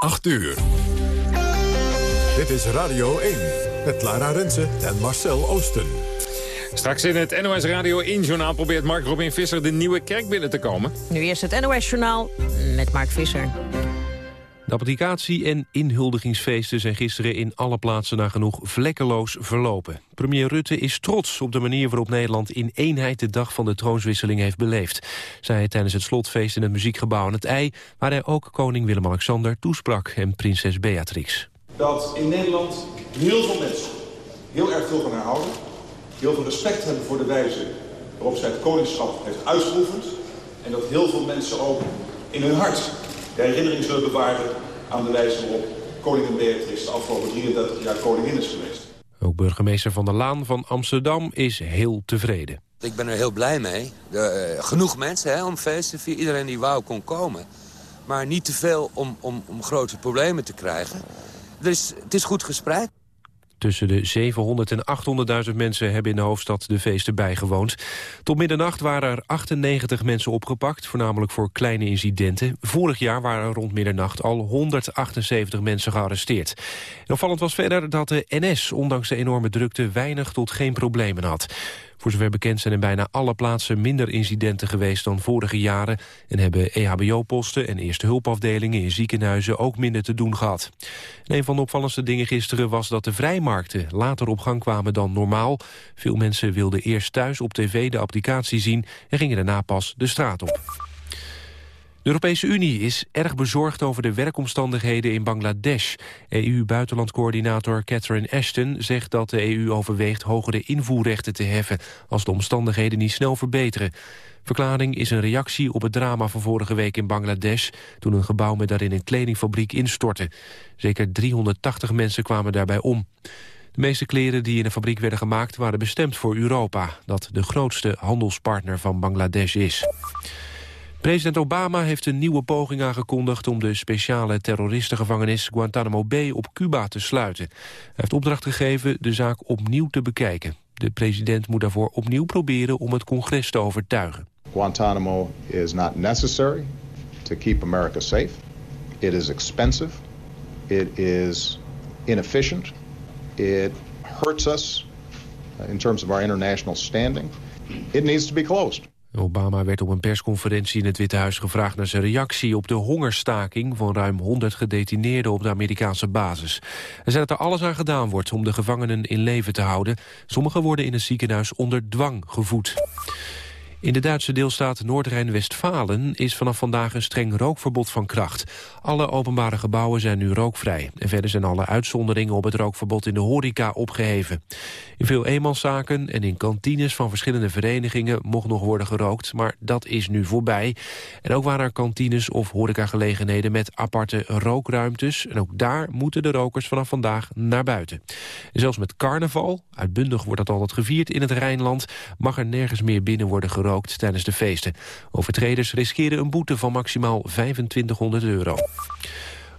8 uur. Dit is Radio 1 met Lara Rensen en Marcel Oosten. Straks in het NOS Radio 1-journaal probeert Mark Robin Visser de nieuwe kerk binnen te komen. Nu eerst het NOS-journaal met Mark Visser. De applicatie- en inhuldigingsfeesten zijn gisteren in alle plaatsen nagenoeg vlekkeloos verlopen. Premier Rutte is trots op de manier waarop Nederland in eenheid de dag van de troonswisseling heeft beleefd. Zei hij tijdens het slotfeest in het muziekgebouw aan het IJ, waar hij ook koning Willem-Alexander toesprak en prinses Beatrix. Dat in Nederland heel veel mensen heel erg veel van haar houden, heel veel respect hebben voor de wijze waarop zij het koningschap heeft uitgeoefend en dat heel veel mensen ook in hun hart de herinnering zullen bewaren aan de wijze waarop koningin Beatrix de afgelopen 33 jaar koningin is geweest. Ook burgemeester Van der Laan van Amsterdam is heel tevreden. Ik ben er heel blij mee. De, uh, genoeg mensen hè, om feesten te vieren. Iedereen die wou kon komen. Maar niet te veel om, om, om grote problemen te krijgen. Dus het is goed gespreid. Tussen de 700 en 800.000 mensen hebben in de hoofdstad de feesten bijgewoond. Tot middernacht waren er 98 mensen opgepakt, voornamelijk voor kleine incidenten. Vorig jaar waren er rond middernacht al 178 mensen gearresteerd. En opvallend was verder dat de NS, ondanks de enorme drukte, weinig tot geen problemen had. Voor zover bekend zijn in bijna alle plaatsen minder incidenten geweest dan vorige jaren... en hebben EHBO-posten en eerste hulpafdelingen in ziekenhuizen ook minder te doen gehad. een van de opvallendste dingen gisteren was dat de vrijmarkten later op gang kwamen dan normaal. Veel mensen wilden eerst thuis op tv de applicatie zien en gingen daarna pas de straat op. De Europese Unie is erg bezorgd over de werkomstandigheden in Bangladesh. EU-buitenlandcoördinator Catherine Ashton zegt dat de EU overweegt hogere invoerrechten te heffen als de omstandigheden niet snel verbeteren. Verklaring is een reactie op het drama van vorige week in Bangladesh... toen een gebouw met daarin een kledingfabriek instortte. Zeker 380 mensen kwamen daarbij om. De meeste kleren die in de fabriek werden gemaakt waren bestemd voor Europa... dat de grootste handelspartner van Bangladesh is. President Obama heeft een nieuwe poging aangekondigd om de speciale terroristengevangenis Guantanamo Bay op Cuba te sluiten. Hij heeft opdracht gegeven de zaak opnieuw te bekijken. De president moet daarvoor opnieuw proberen om het congres te overtuigen. Guantanamo is not necessary to keep America safe. It is expensive. It is inefficient. It hurts us in terms of our international standing. It needs to be closed. Obama werd op een persconferentie in het Witte Huis gevraagd naar zijn reactie op de hongerstaking van ruim 100 gedetineerden op de Amerikaanse basis. Hij zei dat er alles aan gedaan wordt om de gevangenen in leven te houden. Sommigen worden in het ziekenhuis onder dwang gevoed. In de Duitse deelstaat Noord-Rijn-Westfalen is vanaf vandaag een streng rookverbod van kracht. Alle openbare gebouwen zijn nu rookvrij. En verder zijn alle uitzonderingen op het rookverbod in de horeca opgeheven. In veel eenmanszaken en in kantines van verschillende verenigingen mocht nog worden gerookt, maar dat is nu voorbij. En ook waren er kantines of horecagelegenheden met aparte rookruimtes. En ook daar moeten de rokers vanaf vandaag naar buiten. En zelfs met carnaval, uitbundig wordt dat altijd gevierd in het Rijnland, mag er nergens meer binnen worden gerookt tijdens de feesten. Overtreders riskeren een boete van maximaal 2500 euro.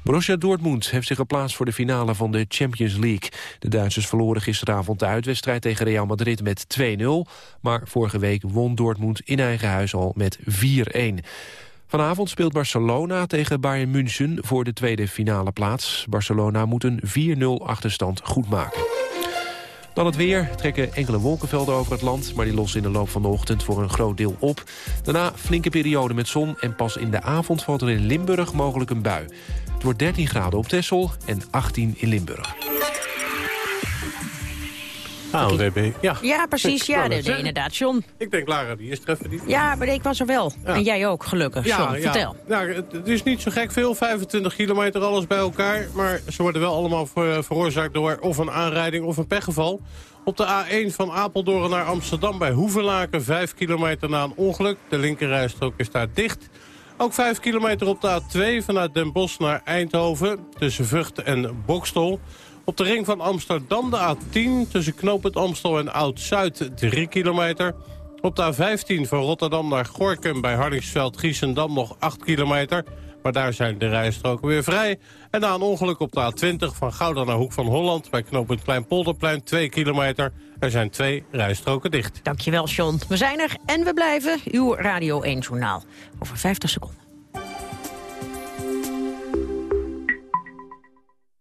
Borussia Dortmund heeft zich geplaatst voor de finale van de Champions League. De Duitsers verloren gisteravond de uitwedstrijd tegen Real Madrid met 2-0. Maar vorige week won Dortmund in eigen huis al met 4-1. Vanavond speelt Barcelona tegen Bayern München voor de tweede finale plaats. Barcelona moet een 4-0 achterstand goedmaken. Dan het weer. Trekken enkele wolkenvelden over het land... maar die lossen in de loop van de ochtend voor een groot deel op. Daarna flinke periode met zon... en pas in de avond valt er in Limburg mogelijk een bui. Het wordt 13 graden op Texel en 18 in Limburg. ANWB, ja. Ja, precies. Ja, de, de, inderdaad, John. Ik denk, Lara, die is treffen die. Ja, maar ik was er wel. En jij ook, gelukkig. Ja, John, ja. vertel. Nou, het, is niet zo gek veel, 25 kilometer alles bij elkaar. Maar ze worden wel allemaal ver, veroorzaakt door of een aanrijding of een pechgeval. Op de A1 van Apeldoorn naar Amsterdam bij Hoevelaken, 5 kilometer na een ongeluk. De linkerrijstrook is daar dicht. Ook 5 kilometer op de A2 vanuit Den Bosch naar Eindhoven, tussen Vught en Bokstol. Op de ring van Amsterdam de A10 tussen Knoopend Amstel en Oud-Zuid 3 kilometer. Op de A15 van Rotterdam naar Gorkum bij Hardingsveld-Giessendam nog 8 kilometer. Maar daar zijn de rijstroken weer vrij. En na een ongeluk op de A20 van Gouda naar Hoek van Holland... bij knooppunt Kleinpolderplein 2 kilometer. Er zijn twee rijstroken dicht. Dankjewel, John. We zijn er en we blijven. Uw Radio 1-journaal. Over 50 seconden.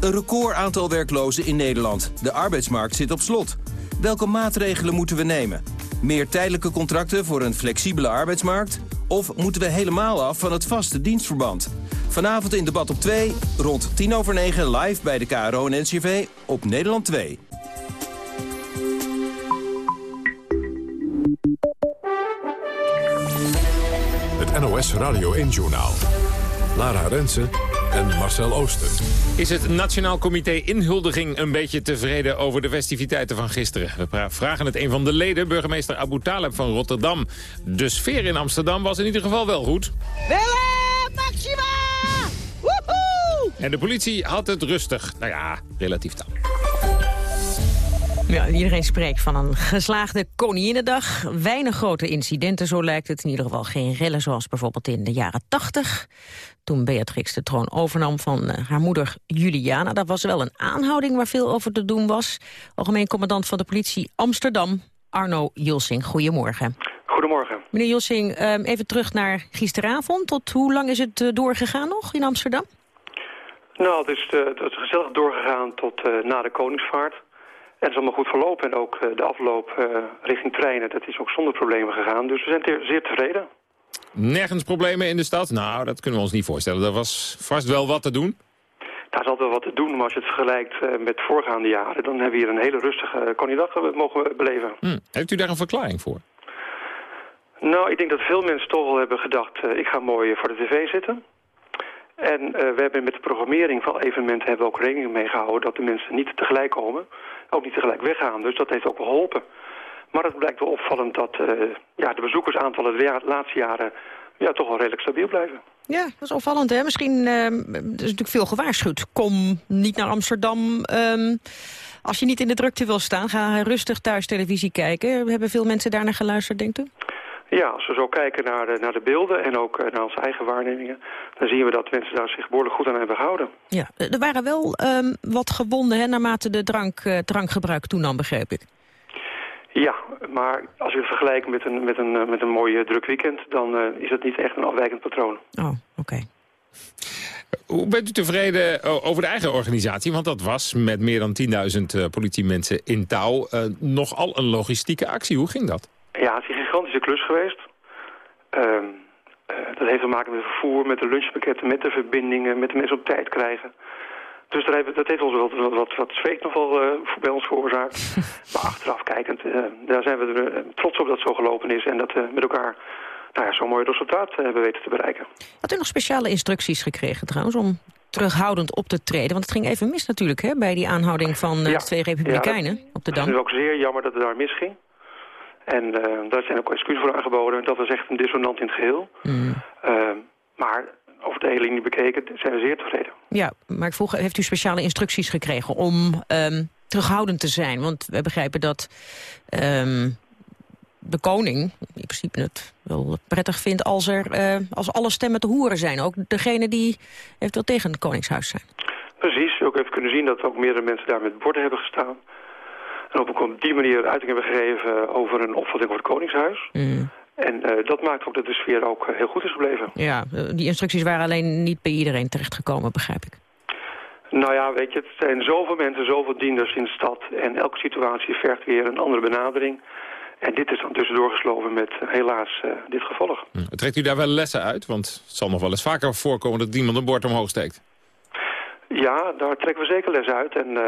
Een record aantal werklozen in Nederland. De arbeidsmarkt zit op slot. Welke maatregelen moeten we nemen? Meer tijdelijke contracten voor een flexibele arbeidsmarkt? Of moeten we helemaal af van het vaste dienstverband? Vanavond in debat op 2, rond 10 over 9 live bij de KRO en NCV op Nederland 2. Het NOS Radio 1-journaal. Lara Rensen en Marcel Ooster. Is het Nationaal Comité Inhuldiging een beetje tevreden over de festiviteiten van gisteren? We vragen het een van de leden, burgemeester Abu Taleb van Rotterdam. De sfeer in Amsterdam was in ieder geval wel goed. Willem Maxima! Woehoe! En de politie had het rustig. Nou ja, relatief dan. Ja, iedereen spreekt van een geslaagde Koninginnedag. Weinig grote incidenten, zo lijkt het. In ieder geval geen rellen zoals bijvoorbeeld in de jaren 80. Toen Beatrix de troon overnam van eh, haar moeder Juliana. Dat was wel een aanhouding waar veel over te doen was. Algemeen commandant van de politie Amsterdam, Arno Julsing. Goedemorgen. Goedemorgen. Meneer Julsing, ehm, even terug naar gisteravond. Tot hoe lang is het eh, doorgegaan nog in Amsterdam? Nou, het is, eh, het is gezellig doorgegaan tot na de Koningsvaart. En het is allemaal goed verlopen. En ook eh, de afloop eh, richting treinen, dat is ook zonder problemen gegaan. Dus we zijn zeer tevreden. Nergens problemen in de stad? Nou, dat kunnen we ons niet voorstellen. Er was vast wel wat te doen. Daar is altijd wel wat te doen, maar als je het vergelijkt uh, met voorgaande jaren... dan hebben we hier een hele rustige uh, mogen beleven. Hm. Heeft u daar een verklaring voor? Nou, ik denk dat veel mensen toch wel hebben gedacht... ik ga mooi voor de tv zitten. En we hebben met de programmering van evenementen hebben we ook rekening mee gehouden... dat de mensen niet tegelijk komen ook niet tegelijk weggaan. Dus dat heeft ook geholpen. Maar het blijkt wel opvallend dat uh, ja, de bezoekersaantallen de laatste jaren ja, toch wel redelijk stabiel blijven. Ja, dat is opvallend. Hè? Misschien uh, er is natuurlijk veel gewaarschuwd. Kom niet naar Amsterdam. Um, als je niet in de drukte wil staan, ga rustig thuis televisie kijken. Hebben veel mensen daarnaar geluisterd, denkt u? Ja, als we zo kijken naar de, naar de beelden en ook eh, naar onze eigen waarnemingen... dan zien we dat mensen daar zich behoorlijk goed aan hebben gehouden. Ja, er waren wel um, wat gewonden hè, naarmate de drank, uh, drankgebruik toenam, begreep ik. Ja, maar als je het vergelijkt met een, met een, eh, met een mooi druk weekend... dan uh, is het niet echt een afwijkend patroon. Oh, oké. Okay. Hoe bent u tevreden over de eigen organisatie? Want dat was met meer dan 10.000 politiemensen in touw uh, nogal een logistieke actie. Hoe ging dat? Ja, het is een gigantische klus geweest. Uh, uh, dat heeft te maken met het vervoer, met de lunchpakketten, met de verbindingen, met de mensen op tijd krijgen. Dus dat heeft, dat heeft ons wel wat, wat, wat zweet nog wel uh, bij ons veroorzaakt. maar achteraf kijkend, uh, daar zijn we er trots op dat het zo gelopen is. En dat we met elkaar nou ja, zo'n mooi resultaat hebben weten te bereiken. Had u nog speciale instructies gekregen trouwens om terughoudend op te treden? Want het ging even mis natuurlijk hè, bij die aanhouding van ja, twee republikeinen ja, op de Dam. Het is ook zeer jammer dat het daar misging. En uh, daar zijn ook excuses voor aangeboden. Dat was echt een dissonant in het geheel. Mm. Uh, maar over de hele linie bekeken zijn we zeer tevreden. Ja, maar ik vroeg, heeft u speciale instructies gekregen om um, terughoudend te zijn? Want we begrijpen dat um, de koning in principe het wel prettig vindt als, er, uh, als alle stemmen te horen zijn. Ook degene die eventueel tegen het koningshuis zijn. Precies, ook even kunnen zien dat ook meerdere mensen daar met borden hebben gestaan. En ook op die manier uiting hebben gegeven over een opvatting over het Koningshuis. Mm. En uh, dat maakt ook dat de sfeer ook heel goed is gebleven. Ja, die instructies waren alleen niet bij iedereen terechtgekomen, begrijp ik. Nou ja, weet je, het zijn zoveel mensen, zoveel dienders in de stad. En elke situatie vergt weer een andere benadering. En dit is dan tussendoor gesloven met helaas uh, dit gevolg. Hm. Trekt u daar wel lessen uit? Want het zal nog wel eens vaker voorkomen dat iemand een bord omhoog steekt. Ja, daar trekken we zeker les uit. En uh,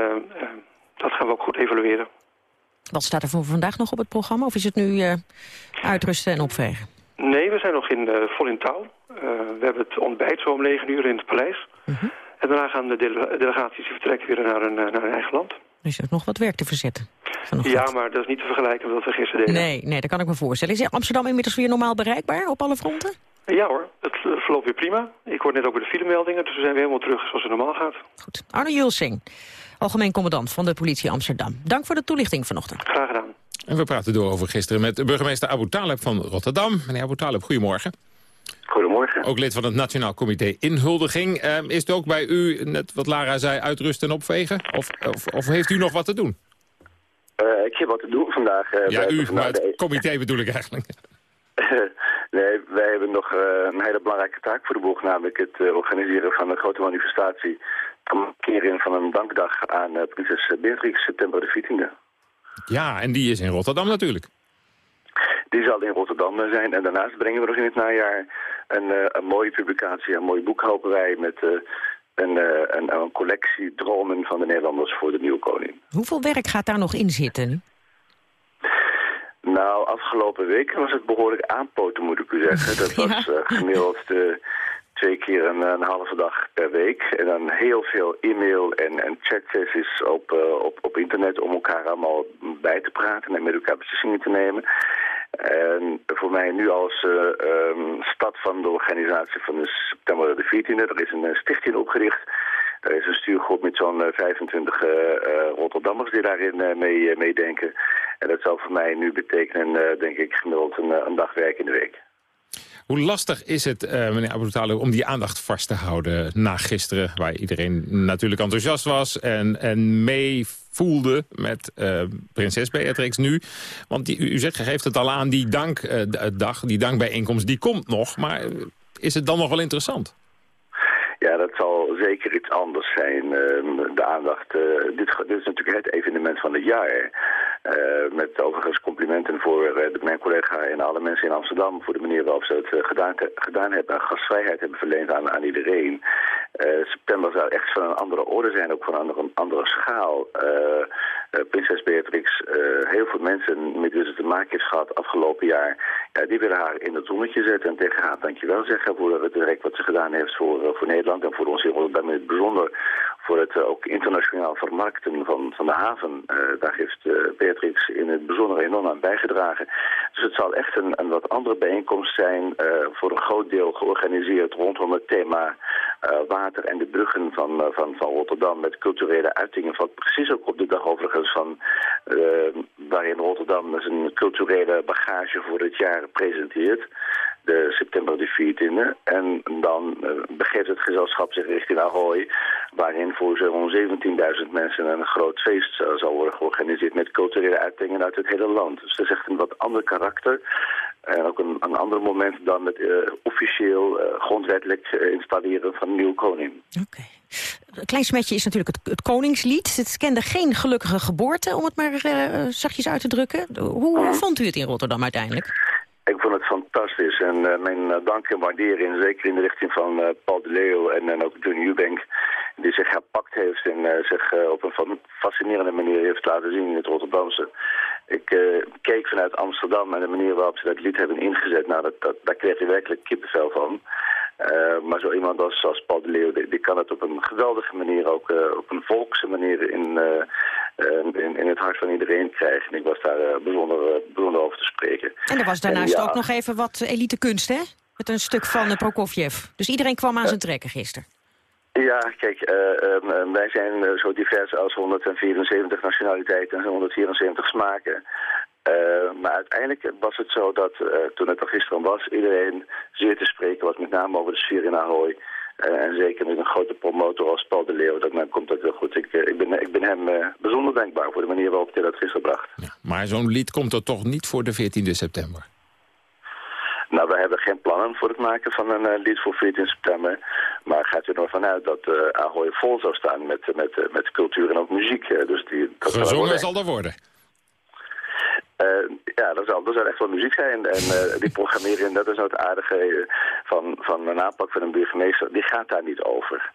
dat gaan we ook goed evalueren. Wat staat er voor vandaag nog op het programma? Of is het nu uh, uitrusten en opvegen? Nee, we zijn nog in, uh, vol in touw. Uh, we hebben het ontbijt zo om negen uur in het paleis. -huh. En daarna gaan de dele delegaties vertrekken weer naar hun, naar hun eigen land. Er is ook nog wat werk te verzetten. Ja, wat. maar dat is niet te vergelijken met wat we gisteren deden. Nee, nee, dat kan ik me voorstellen. Is Amsterdam inmiddels weer normaal bereikbaar op alle fronten? Ja hoor, het verloopt weer prima. Ik hoor net ook bij de filemeldingen, dus we zijn weer helemaal terug zoals het normaal gaat. Goed. Arno Julsing, algemeen commandant van de politie Amsterdam. Dank voor de toelichting vanochtend. Graag gedaan. En we praten door over gisteren met burgemeester Abu Taleb van Rotterdam. Meneer Abu Taleb, goedemorgen. Goedemorgen. Ook lid van het Nationaal Comité Inhuldiging. Uh, is het ook bij u, net wat Lara zei, uitrusten en opvegen? Of, of, of heeft u nog wat te doen? Uh, ik heb wat te doen vandaag. Uh, ja, u, maar het comité bedoel ik eigenlijk. nee, wij hebben nog een hele belangrijke taak voor de boeg. Namelijk het organiseren van een grote manifestatie. Een kering van een dankdag aan prinses Beatrix, september de 14e. Ja, en die is in Rotterdam natuurlijk. Die zal in Rotterdam zijn. En daarnaast brengen we nog in het najaar een, uh, een mooie publicatie, een mooi boek hopen wij met uh, een, uh, een, een, collectie dromen van de Nederlanders voor de nieuwe koning. Hoeveel werk gaat daar nog in zitten? Nou, afgelopen week was het behoorlijk aanpoten, moet ik u zeggen. Dat was ja. gemiddeld twee keer een, een, halve dag per week. En dan heel veel e-mail en, en chatsessies op, op, op internet om elkaar allemaal bij te praten en met elkaar beslissingen te nemen. En voor mij nu als uh, um, stad van de organisatie van de september de 14e, er is een stichting opgericht. Er is een stuurgroep met zo'n 25 uh, Rotterdammers die daarin mee, meedenken. En dat zou voor mij nu betekenen, denk ik, gemiddeld een, een dag werk in de week. Hoe lastig is het, uh, meneer Abutalo, om die aandacht vast te houden na gisteren... waar iedereen natuurlijk enthousiast was en, en mee voelde met uh, prinses Beatrix nu? Want die, u zegt, geeft het al aan, die dankdag, uh, die dankbijeenkomst, die komt nog. Maar is het dan nog wel interessant? Ja, dat zal zeker iets anders zijn. Uh, de aandacht, uh, dit, dit, is natuurlijk het evenement van het jaar. Uh, met overigens complimenten voor mijn collega en alle mensen in Amsterdam... voor de manier waarop ze het gedaan, gedaan hebben en gastvrijheid hebben verleend aan, aan iedereen. september zou echt van een andere orde zijn, ook van een andere, schaal. prinses Beatrix, heel veel mensen met wie ze te maken heeft gehad afgelopen jaar... Ja, die willen haar in het zonnetje zetten en tegen haar dankjewel zeggen... voor het werk wat ze gedaan heeft voor, voor Nederland en voor ons in Rotterdam in bijzonder voor het uh, ook internationaal vermarkten van, van de haven. Uh, daar heeft uh, Beatrix in het bijzonder enorm aan bijgedragen. Dus het zal echt een, een wat andere bijeenkomst zijn, voor een groot deel georganiseerd rondom het thema water en de bruggen van, van, van Rotterdam met culturele uitingen. Valt precies ook op de dag overigens van waarin Rotterdam zijn culturele bagage voor het jaar presenteert de september de 14e. En dan uh, begeeft het gezelschap zich richting Ahoy, waarin voor zo'n 17.000 mensen een groot feest uh, zal worden georganiseerd met culturele uitingen uit het hele land. Dus dat is echt een wat ander karakter. En ook een, een ander moment dan het uh, officieel grondwettelijk installeren van een nieuwe koning. Oké. Okay. Een klein smetje is natuurlijk het, het, Koningslied. Het kende geen gelukkige geboorte, om het maar zachtjes uit te drukken. Hoe, hoe vond u het in Rotterdam uiteindelijk? Ik vond het fantastisch en uh, mijn uh, dank en waardering, zeker in de richting van uh, Paul de Leeuw en, en ook John Eubank, die zich gepakt heeft en zich op een fascinerende manier heeft laten zien in het Rotterdamse. Ik keek vanuit Amsterdam en de manier waarop ze dat lied hebben ingezet, nou, dat, daar kreeg je werkelijk kippenvel van. Maar zo iemand als, Paul de Leeuw, die, kan het op een geweldige manier, ook op een volkse manier in, in, in, het hart van iedereen krijgen. En ik was daar bijzonder, bijzonder over te spreken. En er was daarnaast en, ja, ook nog even wat elite kunst, hè? Met een stuk van Prokofjev. Dus iedereen kwam aan zijn trekken gisteren. Ja, kijk, um, wij zijn zo divers als 174 nationaliteiten en 174 smaken. Uh, maar uiteindelijk was het zo dat uh, toen het er gisteren was, iedereen zeer te spreken was, met name over de sfeer in Ahoy. Uh, en zeker met een grote promotor als Paul de Leeuw, dat dan komt dat heel goed. Ik, ik, ben, ik ben hem bijzonder dankbaar voor de manier waarop hij dat gisteren bracht. Ja, maar zo'n lied komt er toch niet voor de 14e september? Nou, we hebben geen plannen voor het maken van een lied voor 14 september. Maar gaat u er vanuit dat Ahoy vol zou staan met, met, met cultuur en ook muziek. dus die, dat Gezongen zal er worden. Uh, ja, dat zal, dat echt wel muziek zijn. En uh, die programmering, dat is nou het aardige van, van een aanpak van een burgemeester. Die gaat daar niet over.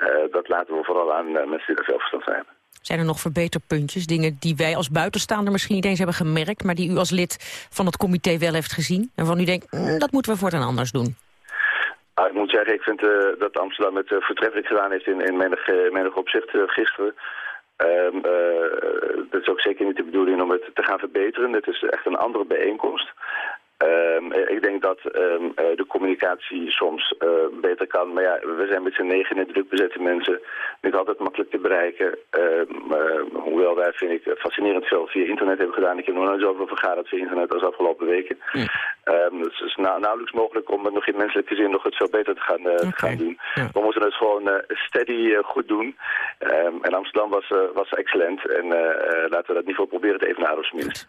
Uh, dat laten we vooral aan mensen die er zelf verstand van hebben. Zijn er nog verbeterpuntjes, dingen die wij als buitenstaander misschien niet eens hebben gemerkt... maar die u als lid van het comité wel heeft gezien? En waarvan u denkt, mm, dat moeten we voortaan anders doen? Ah, ik moet zeggen, ik vind dat Amsterdam het voortreffelijk gedaan heeft in, in menig, menig opzicht gisteren. Um, dat is ook zeker niet de bedoeling om het te gaan verbeteren. Het is echt een andere bijeenkomst. Ehm, eh, ik denk dat ehm, eh, de communicatie soms eh, beter kan. Maar ja, we zijn met z'n negen in druk bezette mensen. Niet altijd makkelijk te bereiken. Ehm, hoewel wij, vind ik, fascinerend veel via internet hebben gedaan. Ik heb nog nooit zoveel vergaderd via internet als afgelopen weken. dus het is nauwelijks mogelijk om het nog in menselijke zin nog het veel beter te gaan, gaan doen. We moeten het gewoon steady goed doen. en Amsterdam was, was excellent. En laten we dat niveau proberen te evenaren.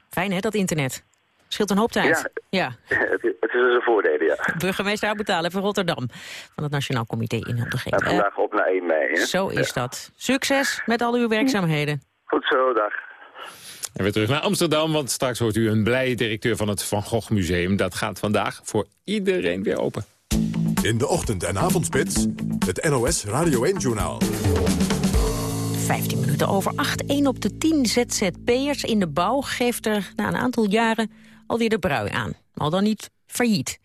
Fijn hè, dat internet. Scheelt een hoop tijd. Ja, ja. Het, is dus een voordelen, ja. Burgemeester Aboutalen van Rotterdam, van het Nationaal Comité Inhuldiging. En vandaag op naar 1 mei, hè? Zo is dat. Succes met al uw werkzaamheden. Goed zo, dag. En weer terug naar Amsterdam, want straks hoort u een blije directeur van het Van Gogh Museum. Dat gaat vandaag voor iedereen weer open. In de ochtend- en avondspits, het NOS Radio 1-journaal. 15 minuten over 8. 1 op de 10 ZZP'ers in de bouw geeft er na een aantal jaren alweer de brui aan. Al dan niet failliet.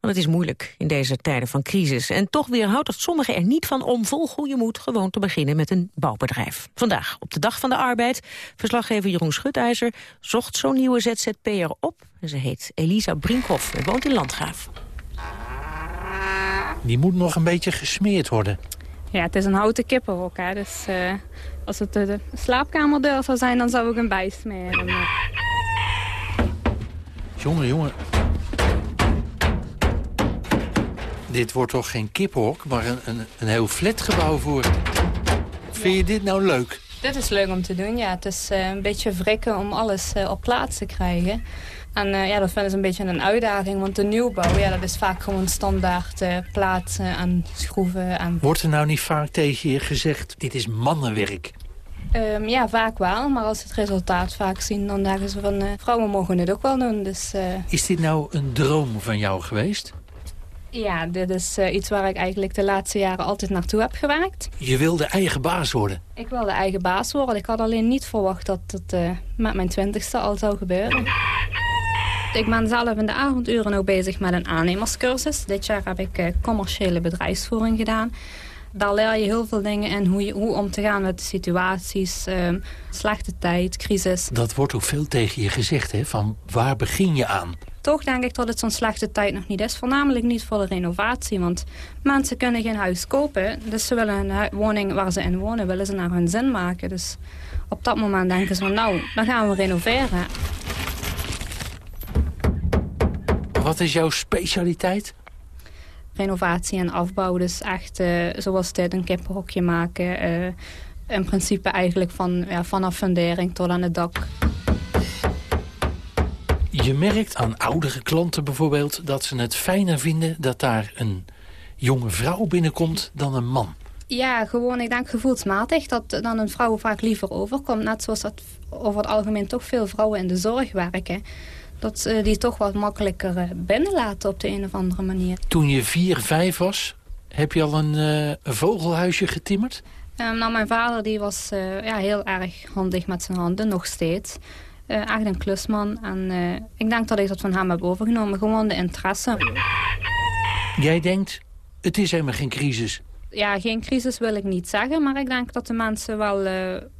Want het is moeilijk in deze tijden van crisis. En toch weerhoudt het sommigen er niet van om vol goede moed gewoon te beginnen met een bouwbedrijf. Vandaag, op de Dag van de Arbeid, verslaggever Jeroen Schutijzer zocht zo'n nieuwe ZZP'er op. Ze heet Elisa Brinkhoff en woont in Landgraaf. Die moet nog een beetje gesmeerd worden. Ja, het is een houten kippenhok. Hè. Dus uh, als het de slaapkamerdeur zou zijn, dan zou ik hem bijsmeren. Jongen, jongen. Dit wordt toch geen kippenhok, maar een, een, een heel flatgebouw voor. Vind je dit nou leuk? Dit is leuk om te doen, ja. Het is uh, een beetje wrikken om alles uh, op plaats te krijgen. En uh, ja, dat vinden ze een beetje een uitdaging, want de nieuwbouw, ja, dat is vaak gewoon standaard plaatsen en schroeven. En... Wordt er nou niet vaak tegen je gezegd, dit is mannenwerk? Um, ja, vaak wel. Maar als ze het resultaat vaak zien, dan denken ze van... Uh, vrouwen mogen het ook wel doen. Dus, uh... Is dit nou een droom van jou geweest? Ja, dit is uh, iets waar ik eigenlijk de laatste jaren altijd naartoe heb gewerkt. Je wilde eigen baas worden? Ik wilde eigen baas worden. Ik had alleen niet verwacht dat het met mijn twintigste al zou gebeuren. Ik ben zelf in de avonduren ook bezig met een aannemerscursus. Dit jaar heb ik commerciële bedrijfsvoering gedaan daar leer je heel veel dingen en hoe, je, hoe om te gaan met de situaties. Uh, slechte tijd, crisis. Dat wordt ook veel tegen je gezegd, hè? Van waar begin je aan? Toch denk ik dat het zo'n slechte tijd nog niet is. Voornamelijk niet voor de renovatie. Want mensen kunnen geen huis kopen. Dus ze willen een woning waar ze in wonen, willen ze naar hun zin maken. Dus op dat moment denken ze van nou, dan gaan we renoveren. Wat is jouw specialiteit? Renovatie en afbouw. Dus echt uh, zoals dit een kippenhokje maken. Uh, in principe eigenlijk van, ja, vanaf fundering tot aan het dak. Je merkt aan oudere klanten bijvoorbeeld dat ze het fijner vinden... dat daar een jonge vrouw binnenkomt dan een man. Ja, gewoon, ik denk gevoelsmatig dat dan een vrouw vaak liever overkomt. Net zoals dat over het algemeen toch veel vrouwen in de zorg werken dat ze die toch wat makkelijker eh, binnenlaten op de een of andere manier. Toen je vier, vijf was, heb je al een, uh, een vogelhuisje getimmerd? Um, nou, mijn vader die was uh, ja, heel erg handig met zijn handen, nog steeds. Uh, echt een klusman. En ik denk dat ik dat van hem heb overgenomen. Gewoon de interesse. Jij denkt, het is helemaal geen crisis. Ja, geen crisis wil ik niet zeggen. Maar ik denk dat de mensen wel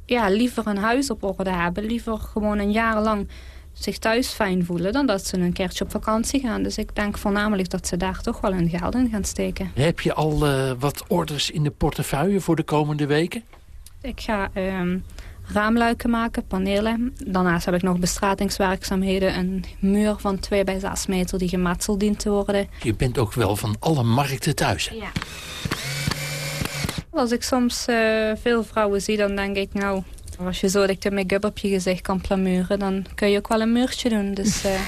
ja, liever een huis op orde hebben. Liever gewoon een jaar lang zich thuis fijn voelen... dan dat ze een keertje op vakantie gaan. Dus ik denk voornamelijk dat ze daar toch wel hun geld in gaan steken. Heb je al uh, wat orders in de portefeuille voor de komende weken? Ik ga um, raamluiken maken, panelen. Daarnaast heb ik nog bestratingswerkzaamheden. Een muur van 2 bij 6 meter die gemetseld dient te worden. Je bent ook wel van alle markten thuis. Ja. Als ik soms uh, veel vrouwen zie, dan denk ik... nou, als je zo de make-up op je gezicht kan plamuren, dan kun je ook wel een muurtje doen. Dus, uh...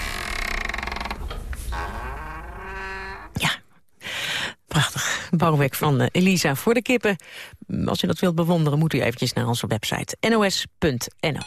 Ja, prachtig. Bouwwerk van uh, Elisa voor de kippen. Als je dat wilt bewonderen, moet u eventjes naar onze website nos.nl.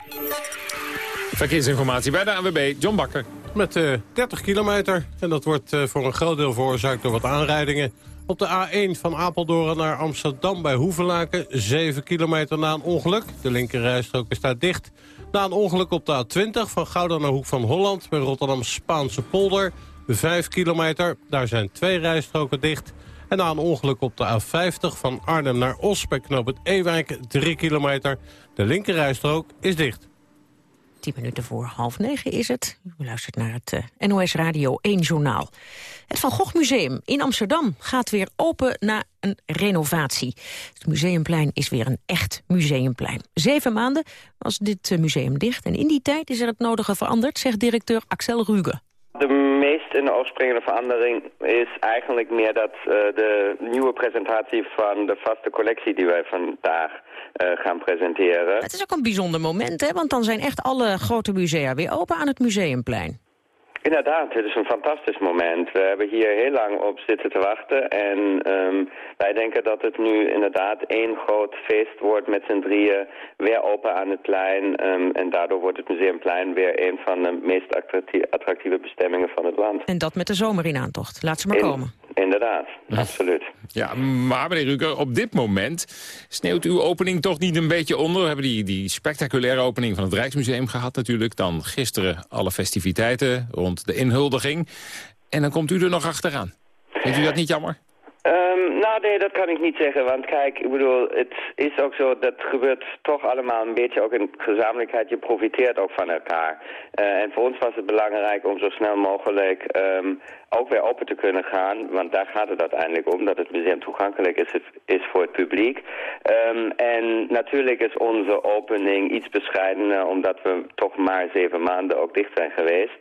Verkeersinformatie bij de ANWB, John Bakker. Met uh, eh, 30 kilometer. En dat wordt uh, voor een groot deel veroorzaakt door wat aanrijdingen. Op de A1 van Apeldoorn naar Amsterdam bij Hoevelaken. 7 kilometer na een ongeluk. De linkerrijstrook is daar dicht. Na een ongeluk op de A20 van Gouda naar Hoek van Holland... bij Rotterdam Spaanse polder. 5 kilometer. Daar zijn twee rijstroken dicht. En na een ongeluk op de A50 van Arnhem naar Os... bij knoop Ewijk 3 kilometer. De linkerrijstrook is dicht. Tien minuten voor half negen is het. U luistert naar het eh, NOS Radio 1 Journaal. Het Van Gogh Museum in Amsterdam gaat weer open na een renovatie. Het Museumplein is weer een echt museumplein. Zeven maanden was dit eh, museum dicht en in die tijd is er het nodige veranderd, zegt directeur Axel Ruge. De meest in de opspringende verandering is eigenlijk meer dat uh, de nieuwe presentatie van de vaste collectie die wij vandaag uh, gaan presenteren. Het is ook een bijzonder moment, hè? want dan zijn echt alle grote musea weer open aan het Museumplein. Inderdaad, het is een fantastisch moment. We hebben hier heel lang op zitten te wachten. En um, wij denken dat het nu inderdaad één groot feest wordt met z'n drieën weer open aan het plein. Um, en daardoor wordt het Museumplein weer een van de meest attractieve bestemmingen van het land. En dat met de zomer in aantocht. Laat ze maar In, komen. Inderdaad, absoluut. Ja, maar meneer Ruker, op dit moment sneeuwt uw opening toch niet een beetje onder? We hebben die, die spectaculaire opening van het Rijksmuseum gehad natuurlijk. Dan gisteren alle festiviteiten rond de inhuldiging. En dan komt u er nog achteraan. Vindt u dat niet jammer? Um, nou nee, dat kan ik niet zeggen. Want kijk, ik bedoel, het is ook zo, dat gebeurt toch allemaal een beetje ook in gezamenlijkheid. Je profiteert ook van elkaar. Uh, en voor ons was het belangrijk om zo snel mogelijk um, ook weer open te kunnen gaan. Want daar gaat het uiteindelijk om, dat het museum toegankelijk is, is voor het publiek. Um, en natuurlijk is onze opening iets bescheidener, omdat we toch maar zeven maanden ook dicht zijn geweest.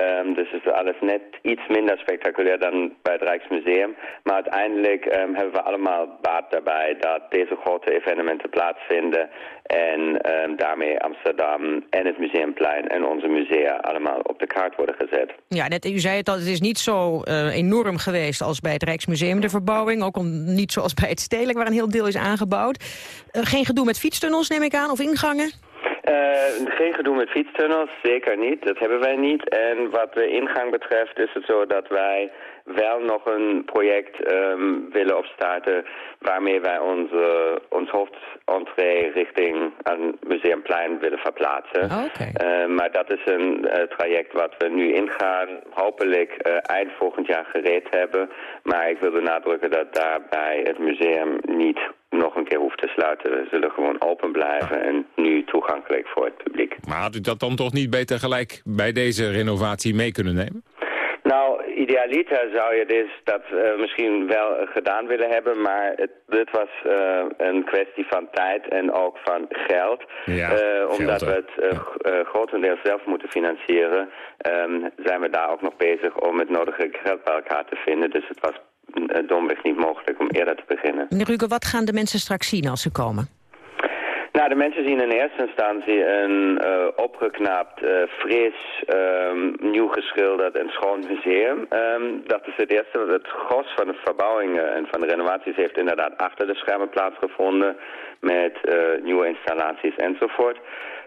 Um, dus is alles net iets minder spectaculair dan bij het Rijksmuseum. Maar uiteindelijk um, hebben we allemaal baat daarbij dat deze grote evenementen plaatsvinden. En um, daarmee Amsterdam en het Museumplein en onze musea allemaal op de kaart worden gezet. Ja, net, u zei het al, het is niet zo uh, enorm geweest als bij het Rijksmuseum, de verbouwing. Ook om, niet zoals bij het Stedelijk, waar een heel deel is aangebouwd. Uh, geen gedoe met fietstunnels, neem ik aan, of ingangen? Uh, geen gedoe met fietstunnels, zeker niet. Dat hebben wij niet. En wat de ingang betreft is het zo dat wij wel nog een project um, willen opstarten waarmee wij onze, ons hoofdentree richting een museumplein willen verplaatsen. Oh, okay. uh, maar dat is een uh, traject wat we nu ingaan, hopelijk uh, eind volgend jaar gereed hebben. Maar ik wil benadrukken dat daarbij het museum niet nog een keer hoeft te sluiten. We zullen gewoon open blijven en nu toegankelijk voor het publiek. Maar had u dat dan toch niet beter gelijk bij deze renovatie mee kunnen nemen? Nou, idealiter zou je dus dat uh, misschien wel gedaan willen hebben, maar het, dit was uh, een kwestie van tijd en ook van geld. Ja, uh, omdat geld, we het ja. grotendeels zelf moeten financieren, um, zijn we daar ook nog bezig om het nodige geld bij elkaar te vinden. Dus het was domweg niet mogelijk om eerder te beginnen. Meneer Ruge, wat gaan de mensen straks zien als ze komen? Nou, de mensen zien in eerste instantie een uh, opgeknapt, uh, fris, um, nieuw geschilderd en schoon museum. Um, dat is het eerste. Het gros van de verbouwingen en van de renovaties heeft inderdaad achter de schermen plaatsgevonden met uh, nieuwe installaties enzovoort.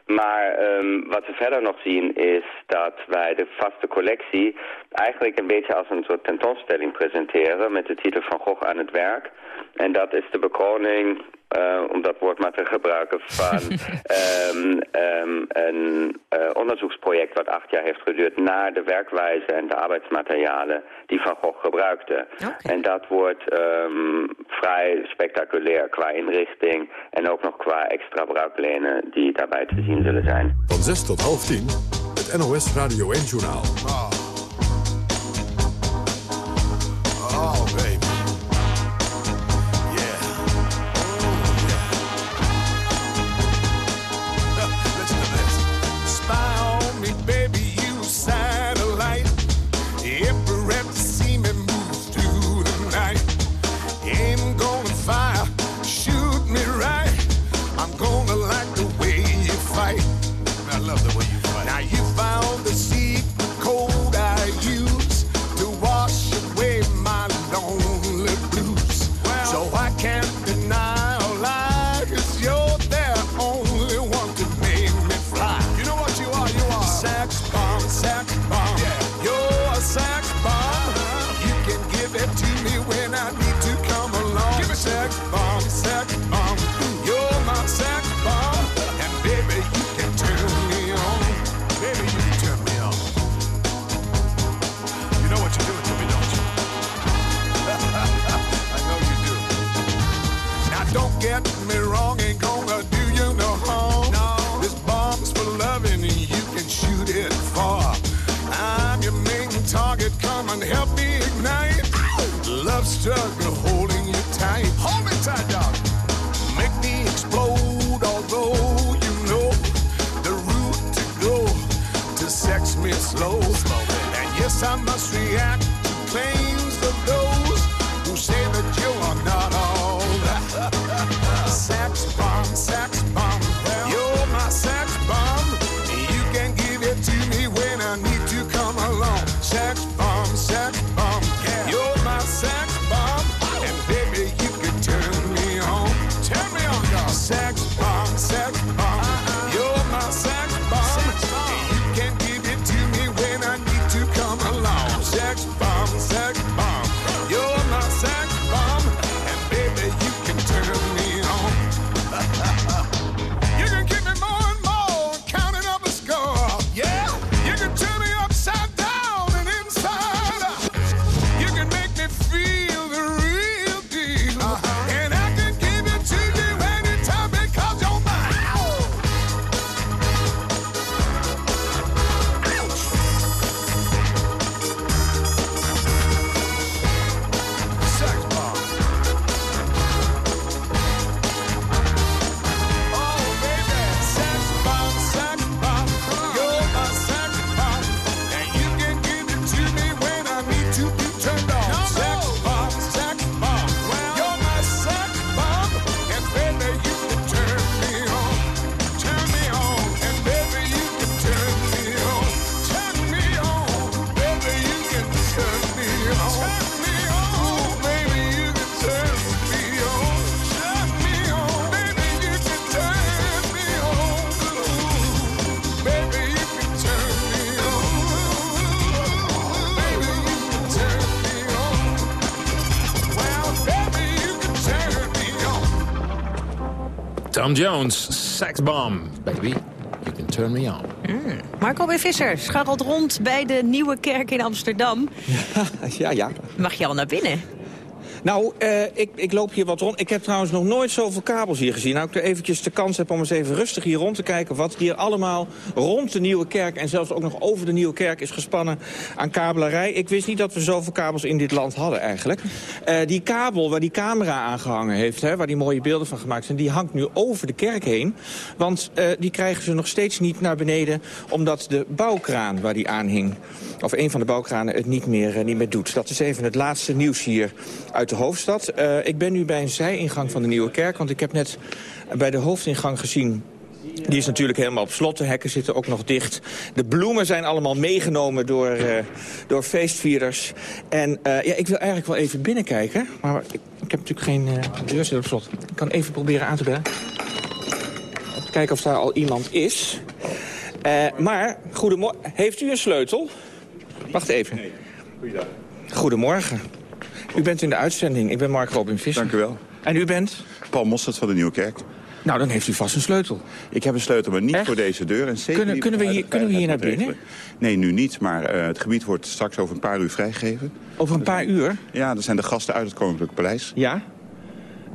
Maar um, wat we verder nog zien is dat wij de vaste collectie eigenlijk een beetje als een soort tentoonstelling presenteren met de titel Van Gogh aan het werk. En dat is de bekroning, uh, om dat woord maar te gebruiken, van um, um, een uh, onderzoeksproject wat acht jaar heeft geduurd naar de werkwijze en de arbeidsmaterialen die Van Gogh gebruikte. Okay. En dat wordt vrij spectaculair qua inrichting en ook nog qua extra bruiklenen die daarbij te zien zullen zijn. Van 6 tot half 10, het NOS Radio 1 Journaal. Struggle holding you tight. Hold me tight, dog. Make me explode, although you know the route to go to sex me slow. And yes, I must react to claims Tom Jones, Sex Bomb, baby. You can turn me on. Marco B. Visser scharrelt rond bij de Nieuwe Kerk in Amsterdam. Ja, ja. Mag je al naar binnen? Nou, eh, ik, ik loop hier wat rond. Ik heb trouwens nog nooit zoveel kabels hier gezien. Nou, ik er eventjes de kans heb om eens even rustig hier rond te kijken... wat hier allemaal rond de Nieuwe Kerk en zelfs ook nog over de Nieuwe Kerk is gespannen aan kabelarij. Ik wist niet dat we zoveel kabels in dit land hadden eigenlijk. Eh, die kabel waar die camera aangehangen heeft, hè, waar die mooie beelden van gemaakt zijn... die hangt nu over de kerk heen. Want eh, die krijgen ze nog steeds niet naar beneden... omdat de bouwkraan waar die aan hing, of een van de bouwkranen, het niet meer, niet meer doet. Dat is even het laatste nieuws hier uit de hoofdstad. Eh, ik ben nu bij een zijingang van de Nieuwe Kerk, want ik heb net bij de hoofdingang gezien die is natuurlijk helemaal op slot. De hekken zitten ook nog dicht. De bloemen zijn allemaal meegenomen door, eh, door feestvierders. En eh, ja, ik wil eigenlijk wel even binnenkijken. Maar ik, ik heb natuurlijk geen uh, de deur zit op slot. Ik kan even proberen aan te bellen. Om te kijken of daar al iemand is. Maar, goedemorgen. Heeft u een sleutel? Wacht even. Goedemorgen. U bent in de uitzending. Ik ben Mark Robin Visser. Dank u wel. En u bent? Paul Mostert van de Nieuwe Kerk. Nou, dan heeft u vast een sleutel. Ik heb een sleutel, maar niet voor deze deur. En zeker Kunnen- kunnen we hier- kunnen we hier naar veiligheidsmaatregelen. Nee, nu niet. Maar eh, het gebied wordt straks over een paar uur vrijgegeven. Over een paar uur? Ja, dat zijn de gasten uit het Koninklijk Paleis. Ja?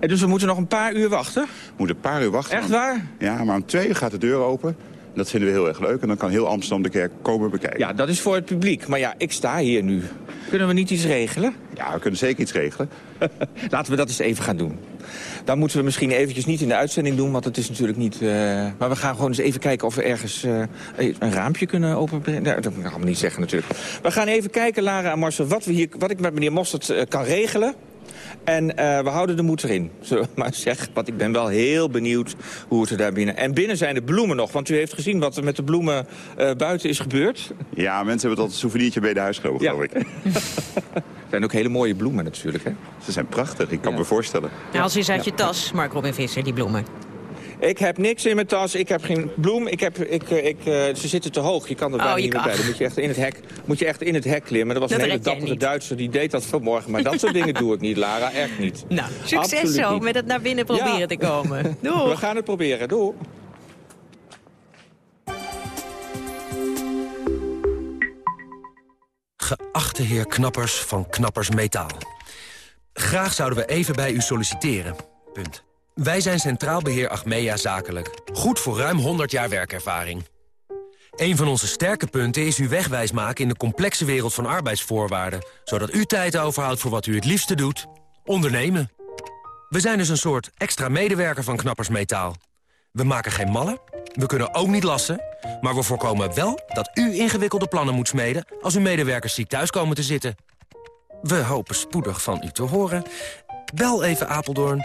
En dus we moeten nog een paar uur wachten? We moeten een paar uur wachten. Echt waar? Ja, maar om twee uur gaat de deur open. Dat vinden we heel erg leuk. En dan kan heel Amsterdam de kerk komen bekijken. Ja, dat is voor het publiek. Maar ja, ik sta hier nu. Kunnen we niet iets regelen? Ja, we kunnen zeker iets regelen. Laten we dat eens even gaan doen. Dan moeten we misschien eventjes niet in de uitzending doen, want het is natuurlijk niet... eh, maar we gaan gewoon eens even kijken of we ergens eh, een raampje kunnen openbrengen. Nou, dat kan ik allemaal niet zeggen natuurlijk. We gaan even kijken, Lara en Marcel, wat, we hier, wat ik met meneer Mostert eh, kan regelen. En eh, we houden de moed erin, zullen we maar zeggen. Want ik ben wel heel benieuwd hoe het er daar binnen... En binnen zijn de bloemen nog, want u heeft gezien wat er met de bloemen eh, buiten is gebeurd. Ja, mensen hebben tot een souvenirtje bij de huis gelopen, geloof ik. Het zijn ook hele mooie bloemen natuurlijk, hè? Ze zijn prachtig, ik kan me voorstellen. Haal ze eens uit je tas, Mark Robin Visser, die bloemen. Ik heb niks in mijn tas, ik heb geen bloem, ik heb, ik, eh, ik, eh, ze zitten te hoog. Je kan er Oh, bijna niet meer bij. Dan moet je echt in het hek, moet je echt in het hek klimmen. Er was Dat een hele dappere. Duitser, die deed dat vanmorgen. Maar dat soort dingen doe ik niet, Lara, echt niet. Nou, succes Absoluut zo niet. met het naar binnen proberen Ja. te komen. Doei. We gaan het proberen, doe. Geachte heer Knappers van Knappers Metaal. Graag zouden we even bij u solliciteren. Punt. Wij zijn Centraal Beheer Achmea Zakelijk. Goed voor ruim 100 jaar werkervaring. Een van onze sterke punten is u wegwijs maken in de complexe wereld van arbeidsvoorwaarden. Zodat u tijd overhoudt voor wat u het liefste doet. Ondernemen. We zijn dus een soort extra medewerker van Knappersmetaal. We maken geen mallen, we kunnen ook niet lassen... maar we voorkomen wel dat u ingewikkelde plannen moet smeden... als uw medewerkers ziek thuis komen te zitten. We hopen spoedig van u te horen. Bel even Apeldoorn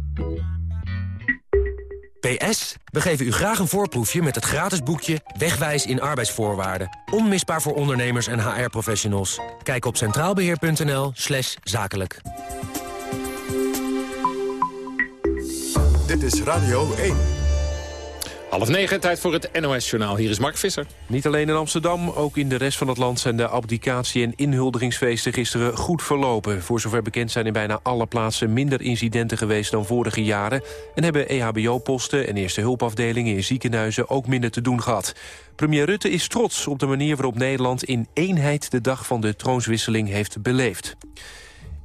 PS, we geven u graag een voorproefje met het gratis boekje Wegwijs in arbeidsvoorwaarden. Onmisbaar voor ondernemers en HR-professionals. Kijk op centraalbeheer.nl slash zakelijk. Dit is Radio 1. Half negen, tijd voor het NOS-journaal. Hier is Mark Visser. Niet alleen in Amsterdam, ook in de rest van het land... zijn de abdicatie- en inhuldigingsfeesten gisteren goed verlopen. Voor zover bekend zijn in bijna alle plaatsen minder incidenten geweest dan vorige jaren... en hebben EHBO-posten en eerste hulpafdelingen in ziekenhuizen ook minder te doen gehad. Premier Rutte is trots op de manier waarop Nederland in eenheid... de dag van de troonswisseling heeft beleefd.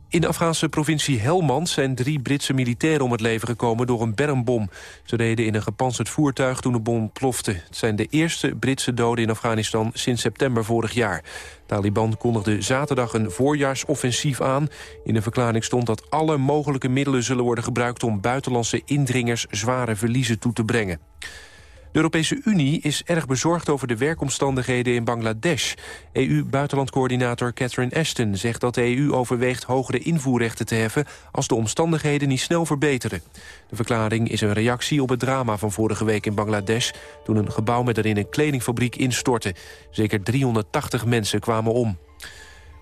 In de Afghaanse provincie Helmand zijn drie Britse militairen om het leven gekomen door een bermbom. Ze reden in een gepantserd voertuig toen de bom plofte. Het zijn de eerste Britse doden in Afghanistan sinds september vorig jaar. Taliban kondigde zaterdag een voorjaarsoffensief aan. In een verklaring stond dat alle mogelijke middelen zullen worden gebruikt om buitenlandse indringers zware verliezen toe te brengen. De Europese Unie is erg bezorgd over de werkomstandigheden in Bangladesh. EU-buitenlandcoördinator Catherine Ashton zegt dat de EU overweegt hogere invoerrechten te heffen als de omstandigheden niet snel verbeteren. De verklaring is een reactie op het drama van vorige week in Bangladesh toen een gebouw met erin een kledingfabriek instortte. Zeker 380 mensen kwamen om.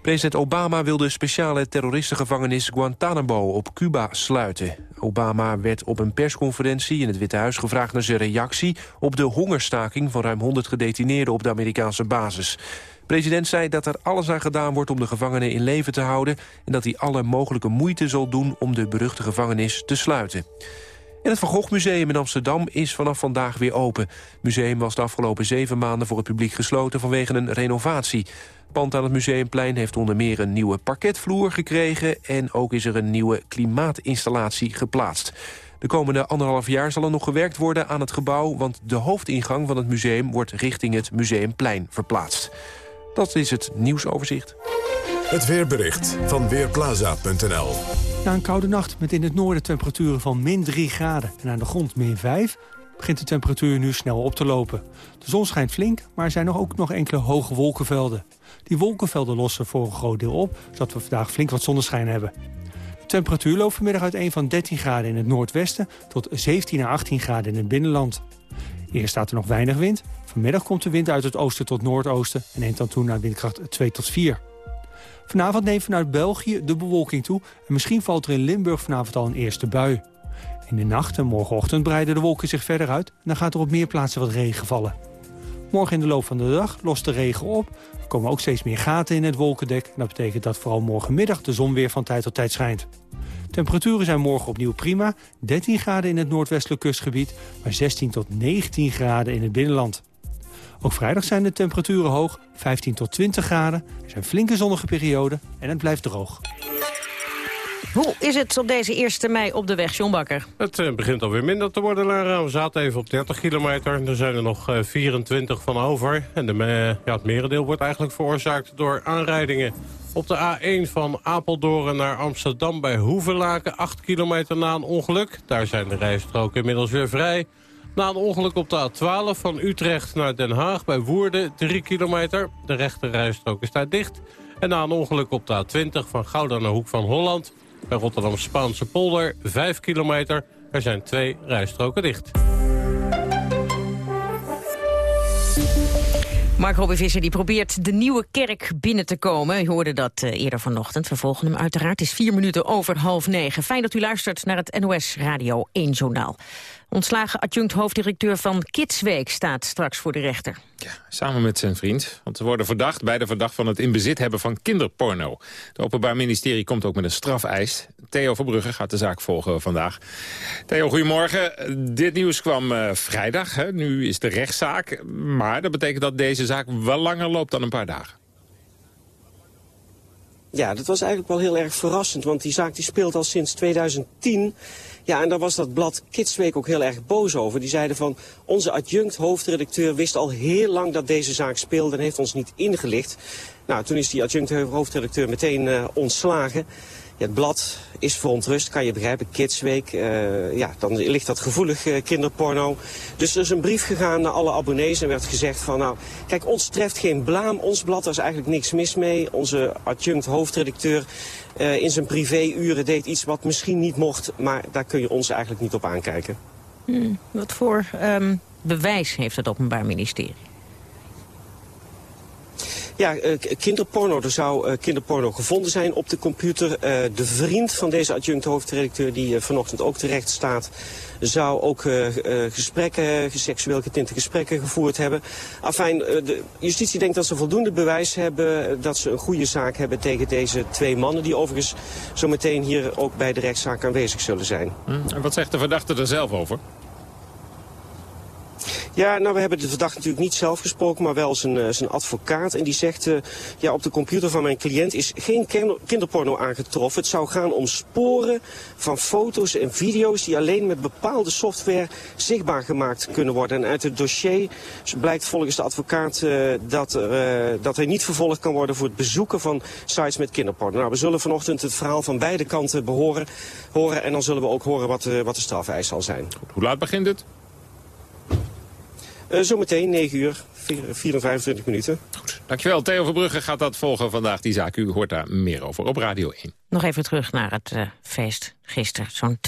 President Obama wil de speciale terroristengevangenis Guantanamo op Cuba sluiten. Obama werd op een persconferentie in het Witte Huis gevraagd naar zijn reactie... op de hongerstaking van ruim 100 gedetineerden op de Amerikaanse basis. De president zei dat er alles aan gedaan wordt om de gevangenen in leven te houden... en dat hij alle mogelijke moeite zal doen om de beruchte gevangenis te sluiten. En het Van Gogh Museum in Amsterdam is vanaf vandaag weer open. Het museum was de afgelopen zeven maanden voor het publiek gesloten vanwege een renovatie. Het pand aan het Museumplein heeft onder meer een nieuwe parketvloer gekregen... en ook is er een nieuwe klimaatinstallatie geplaatst. De komende anderhalf jaar zal er nog gewerkt worden aan het gebouw... want de hoofdingang van het museum wordt richting het Museumplein verplaatst. Dat is het nieuwsoverzicht. Het weerbericht van Weerplaza.nl Na een koude nacht met in het noorden temperaturen van min 3 graden en aan de grond min 5... begint de temperatuur nu snel op te lopen. De zon schijnt flink, maar er zijn nog ook nog enkele hoge wolkenvelden. Die wolkenvelden lossen voor een groot deel op, zodat we vandaag flink wat zonneschijn hebben. De temperatuur loopt vanmiddag uiteen van 13 graden in het noordwesten... tot 17 à 18 graden in het binnenland. Hier staat er nog weinig wind. Vanmiddag komt de wind uit het oosten tot noordoosten... en neemt dan toe naar windkracht 2 tot 4. Vanavond neemt vanuit België de bewolking toe... en misschien valt er in Limburg vanavond al een eerste bui. In de nacht en morgenochtend breiden de wolken zich verder uit... en dan gaat er op meer plaatsen wat regen vallen. Morgen in de loop van de dag lost de regen op. Er komen ook steeds meer gaten in het wolkendek. En dat betekent dat vooral morgenmiddag de zon weer van tijd tot tijd schijnt. Temperaturen zijn morgen opnieuw prima. 13 graden in het noordwestelijk kustgebied, maar 16 tot 19 graden in het binnenland. Ook vrijdag zijn de temperaturen hoog, 15 tot 20 graden. Er zijn flinke zonnige perioden en het blijft droog. Hoe is het op deze 1 mei op de weg, John Bakker? Het eh, begint alweer minder te worden, Lara. We zaten even op 30 kilometer. Er zijn er nog eh, 24 van over. En de, ja, het merendeel wordt eigenlijk veroorzaakt door aanrijdingen. Op de A1 van Apeldoorn naar Amsterdam bij Hoevelaken. 8 kilometer na een ongeluk. Daar zijn de rijstroken inmiddels weer vrij. Na een ongeluk op de A12 van Utrecht naar Den Haag bij Woerden. 3 kilometer. De rechte rijstrook is daar dicht. En na een ongeluk op de A20 van Gouda naar Hoek van Holland... bij Rotterdam Spaanse polder, 5 kilometer. Er zijn twee rijstroken dicht. Mark Robin Visser die probeert de nieuwe kerk binnen te komen. U hoorde dat eh, eerder vanochtend. We volgen hem uiteraard. Het is vier minuten over half negen. Fijn dat u luistert naar het NOS Radio 1 Journaal. Ontslagen adjunct hoofddirecteur van Kidsweek staat straks voor de rechter. Samen met zijn vriend, want ze worden verdacht... beide verdacht van het in bezit hebben van kinderporno. Het Openbaar Ministerie komt ook met een strafeis. Theo Verbrugge gaat de zaak volgen vandaag. Theo, goedemorgen. Dit nieuws kwam eh, vrijdag, hè? nu is de rechtszaak. Maar dat betekent dat deze zaak wel langer loopt dan een paar dagen. Ja, dat was eigenlijk wel heel erg verrassend, want die zaak die speelt al sinds 2010. Ja, en daar was dat blad Kidsweek ook heel erg boos over. Die zeiden van, onze adjunct hoofdredacteur wist al heel lang dat deze zaak speelde en heeft ons niet ingelicht. Nou, toen is die adjunct hoofdredacteur meteen uh, ontslagen. Het blad is verontrust, kan je begrijpen, Kidsweek. Uh, ja, dan ligt dat gevoelig, uh, kinderporno. Dus er is een brief gegaan naar alle abonnees en werd gezegd van... nou, kijk, ons treft geen blaam, ons blad, daar is eigenlijk niks mis mee. Onze adjunct hoofdredacteur uh, in zijn privéuren deed iets wat misschien niet mocht... maar daar kun je ons eigenlijk niet op aankijken. Hmm, wat voor um, bewijs heeft het Openbaar Ministerie? Ja, uh, kinderporno. Er zou uh, kinderporno gevonden zijn op de computer. Uh, de vriend van deze adjunct hoofdredacteur die vanochtend ook terecht staat... zou ook gesprekken, seksueel getinte gesprekken gevoerd hebben. Afijn, de justitie denkt dat ze voldoende bewijs hebben... dat ze een goede zaak hebben tegen deze twee mannen... die overigens zo meteen hier ook bij de rechtszaak aanwezig zullen zijn. En wat zegt de verdachte er zelf over? Ja, nou, we hebben de verdachte natuurlijk niet zelf gesproken, maar wel zijn, uh, zijn advocaat. En die zegt, uh, ja, op de computer van mijn cliënt is geen kinderporno aangetroffen. Het zou gaan om sporen van foto's en video's die alleen met bepaalde software zichtbaar gemaakt kunnen worden. En uit het dossier blijkt volgens de advocaat uh, dat, dat hij niet vervolgd kan worden voor het bezoeken van sites met kinderporno. Nou, we zullen vanochtend het verhaal van beide kanten behoren, horen en dan zullen we ook horen wat, wat de strafeis zal zijn. Hoe laat begint het? Uh, zometeen 9 uur, 4 en 25 minuten. Goed, dankjewel. Theo Verbrugge gaat dat volgen vandaag, die zaak. U hoort daar meer over op Radio 1. Nog even terug naar het uh, feest gisteren. Zo'n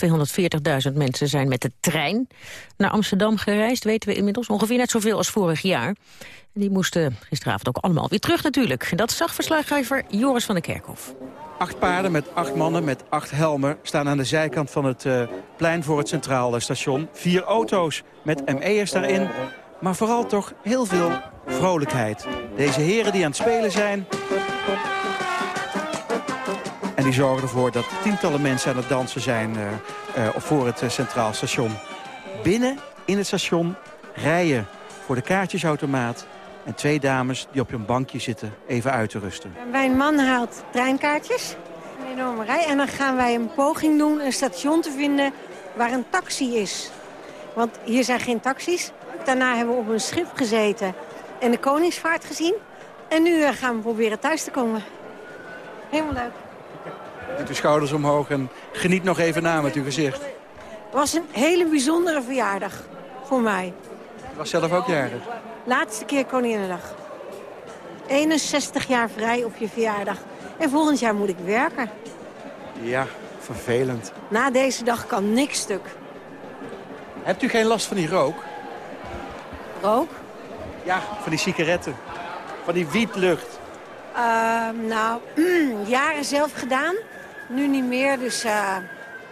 240.000 mensen zijn met de trein naar Amsterdam gereisd, weten we inmiddels. Ongeveer net zoveel als vorig jaar. Die moesten gisteravond ook allemaal weer terug natuurlijk. Dat zag verslaggever Joris van der Kerkhof. Acht paarden met acht mannen met acht helmen staan aan de zijkant van het uh, plein voor het Centraal Station. Vier auto's met ME'ers daarin maar vooral toch heel veel vrolijkheid. Deze heren die aan het spelen zijn... en die zorgen ervoor dat tientallen mensen aan het dansen zijn uh, voor het uh, Centraal Station. Binnen in het station rijen voor de kaartjesautomaat... en twee dames die op hun bankje zitten even uit te rusten. Mijn man haalt treinkaartjes, een enorme rij... en dan gaan wij een poging doen een station te vinden waar een taxi is. Want hier zijn geen taxis. Daarna hebben we op een schip gezeten en de Koningsvaart gezien. En nu uh, gaan we proberen thuis te komen. Helemaal leuk. Doet uw schouders omhoog en geniet nog even na met uw gezicht. Het was een hele bijzondere verjaardag voor mij. U was zelf ook jarig? Laatste keer Koninginnedag. 61 jaar vrij op je verjaardag. En volgend jaar moet ik werken. Ja, vervelend. Na deze dag kan niks stuk. Hebt u geen last van die rook? Rook? Ja, van die sigaretten. Van die wietlucht. Uh, nou, jaren zelf gedaan. Nu niet meer, dus uh,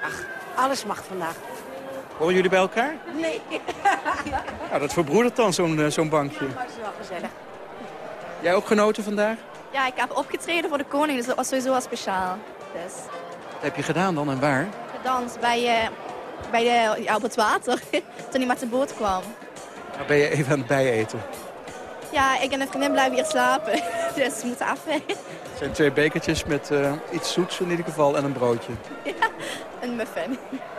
ach, alles mag vandaag. Horen jullie bij elkaar? Nee. nou, dat verbroedert dan, zo'n uh, zo'n bankje. Maar het is wel gezellig. Jij ook genoten vandaag? Ja, ik heb opgetreden voor de koning, dus dat was sowieso wel speciaal. Dus. Wat heb je gedaan dan en waar? Gedanst bij, uh, bij de, ja, op het water, toen hij met de boot kwam. Ben je even aan het bijeten. Ja, ik en een vriendin blijven hier slapen. Dus we moeten af. Het zijn twee bekertjes met uh, iets zoets in ieder geval en een broodje. Ja, een muffin.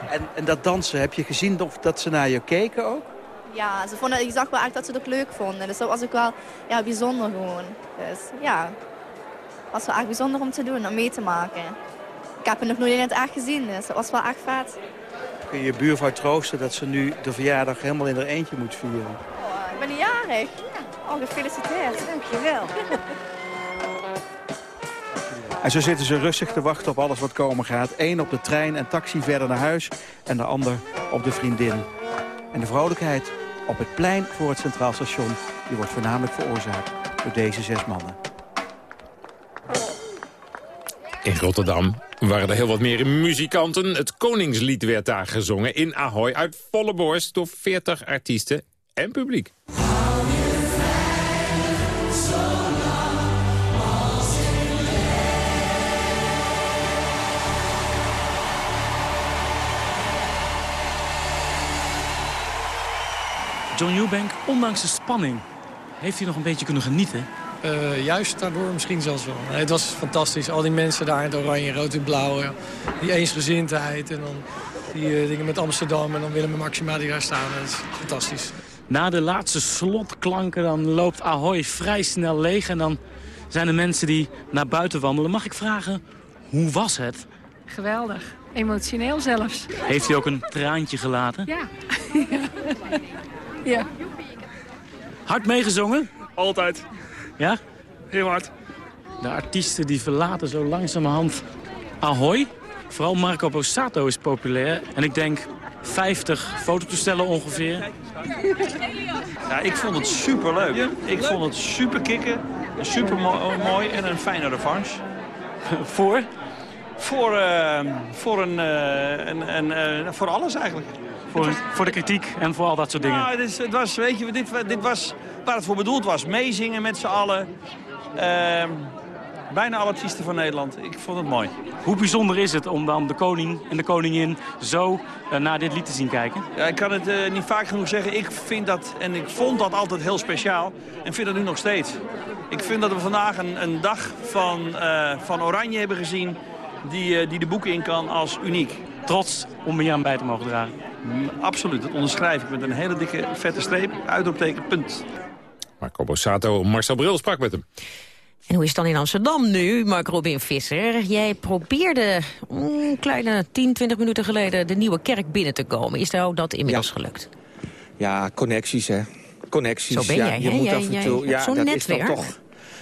En, en dat dansen, heb je gezien of dat ze naar je keken ook? Ja, ze vonden, ik zag wel echt dat ze het ook leuk vonden. Dus dat was ook wel ja, bijzonder gewoon. Dus ja, het was wel echt bijzonder om te doen, om mee te maken. Ik heb het nog nooit in het echt gezien, dus dat was wel echt vet. Kun je je buurvrouw troosten dat ze nu de verjaardag helemaal in haar eentje moet vieren? Oh, ik ben een jarig. Oh, gefeliciteerd. Dankjewel. En zo zitten ze rustig te wachten op alles wat komen gaat. Eén op de trein en taxi verder naar huis en de ander op de vriendin. En de vrolijkheid op het plein voor het Centraal Station... die wordt voornamelijk veroorzaakt door deze zes mannen. In Rotterdam waren er heel wat meer muzikanten. Het Koningslied werd daar gezongen in Ahoy uit volle borst door 40 artiesten en publiek. John Eubank, ondanks de spanning, heeft hij nog een beetje kunnen genieten? Uh, juist daardoor misschien zelfs wel. Nee, het was fantastisch. Al die mensen daar in het oranje, rood en blauw. Die eensgezindheid en dan die uh, dingen met Amsterdam en dan Willem en Maxima die daar staan. Dat is fantastisch. Na de laatste slotklanken dan loopt Ahoy vrij snel leeg. En dan zijn er mensen die naar buiten wandelen. Mag ik vragen, hoe was het? Geweldig. Emotioneel zelfs. Heeft u ook een traantje gelaten? Ja. ja. Hard meegezongen? Altijd. Ja? Heel hard. De artiesten die verlaten zo langzamerhand Ahoy. Vooral Marco Borsato is populair. En ik denk 50 fototoestellen ongeveer. Ja, ik vond het super leuk. Ik vond het super kicken. Super mooi en een fijne revanche. Voor? Voor, uh, voor, een, uh, een, een uh, voor alles eigenlijk. Voor, voor de kritiek en voor al dat soort dingen? Het, is, het was, weet je, dit, dit was waar het voor bedoeld was. Meezingen met z'n allen. Ehm, bijna alle artiesten van Nederland. Ik vond het mooi. Hoe bijzonder is het om dan de koning en de koningin zo uh, naar dit lied te zien kijken? Ja, ik kan het uh, niet vaak genoeg zeggen. Ik vind dat, en ik vond dat altijd heel speciaal. En vind dat nu nog steeds. Ik vind dat we vandaag een, een dag van, uh, van Oranje hebben gezien... Die, die de boeken in kan als uniek. Trots om hier aan bij te mogen dragen? Mm, absoluut, dat onderschrijf ik met een hele dikke vette streep. Uitroepteken, punt. Marco Borsato, Marcel Bril sprak met hem. En hoe is het dan in Amsterdam nu, Mark Robin Visser? Jij probeerde een kleine 10, 20 minuten geleden de nieuwe kerk binnen te komen. Is jou dat inmiddels ja. gelukt? Ja, connecties hè. Connecties. Zo ben ja, jij, je hè? moet Jij- af en jij toe, hebt ja, zo'n dat netwerk. is dan toch,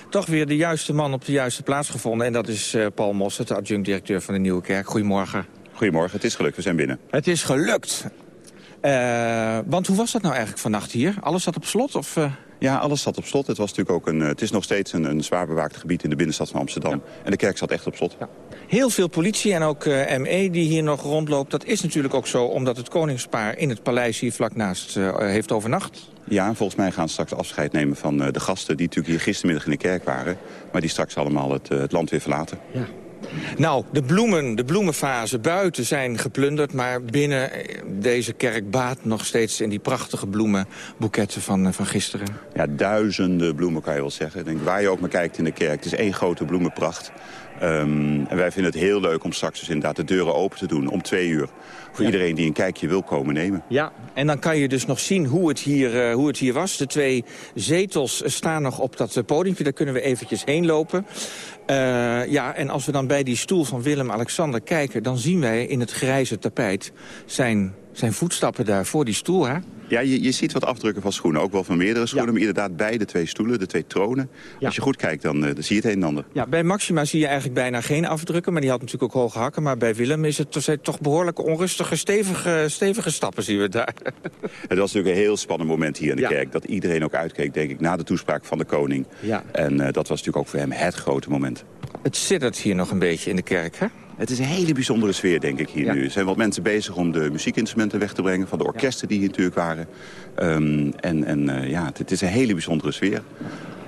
toch weer de juiste man op de juiste plaats gevonden. En dat is eh, Paul Mossert, de adjunct-directeur van de Nieuwe Kerk. Goedemorgen. Goedemorgen, het is gelukt, we zijn binnen. Het is gelukt. Eh, want hoe was dat nou eigenlijk vannacht hier? Alles zat op slot? Of, eh? Ja, alles zat op slot. Het, was natuurlijk ook een, eh, het is nog steeds een, een zwaar bewaakt gebied in de binnenstad van Amsterdam. En de kerk zat echt op slot. Heel veel politie en ook ME die hier nog rondloopt. Dat is natuurlijk ook zo omdat het koningspaar in het paleis hier vlak naast heeft overnacht. Ja, en volgens mij gaan ze straks afscheid nemen van de gasten... die natuurlijk hier gistermiddag in de kerk waren... maar die straks allemaal het, het land weer verlaten. Ja. Nou, de bloemen, de bloemenfase buiten zijn geplunderd... maar binnen eh, deze kerk baat nog steeds in die prachtige bloemenboeketten van, eh, van gisteren. Ja, duizenden bloemen kan je wel zeggen. Ik denk, waar je ook maar kijkt in de kerk, het is één grote bloemenpracht. Ehm, en wij vinden het heel leuk om straks dus inderdaad de deuren open te doen om twee uur. Voor iedereen die een kijkje wil komen nemen. Ja, en dan kan je dus nog zien hoe het hier, eh, hoe het hier was. De twee zetels staan nog op dat podiumpje. Daar kunnen we eventjes heen lopen. Eh, ja, en als we dan bij die stoel van Willem-Alexander kijken... dan zien wij in het grijze tapijt zijn, zijn voetstappen daar voor die stoel. Hè? Ja, je, je ziet wat afdrukken van schoenen. Ook wel van meerdere schoenen. Maar inderdaad bij de twee stoelen, de twee tronen. Als je goed kijkt, dan, eh, dan zie je het een en ander. Ja, bij Maxima zie je eigenlijk bijna geen afdrukken. Maar die had natuurlijk ook hoge hakken. Maar bij Willem is het toch- zijn toch behoorlijk onrustige, stevige, stevige stappen zien we daar. Het was natuurlijk een heel spannend moment hier in de Ja. kerk. Dat iedereen ook uitkeek, denk ik, na de toespraak van de koning. Ja. En eh, dat was natuurlijk ook voor hem het grote moment. Het siddert hier nog een beetje in de kerk, hè? Het is een hele bijzondere sfeer, denk ik, hier nu. Er zijn wat mensen bezig om de muziekinstrumenten weg te brengen... van de orkesten die hier natuurlijk waren. Ehm, en en eh, ja, het, het is een hele bijzondere sfeer.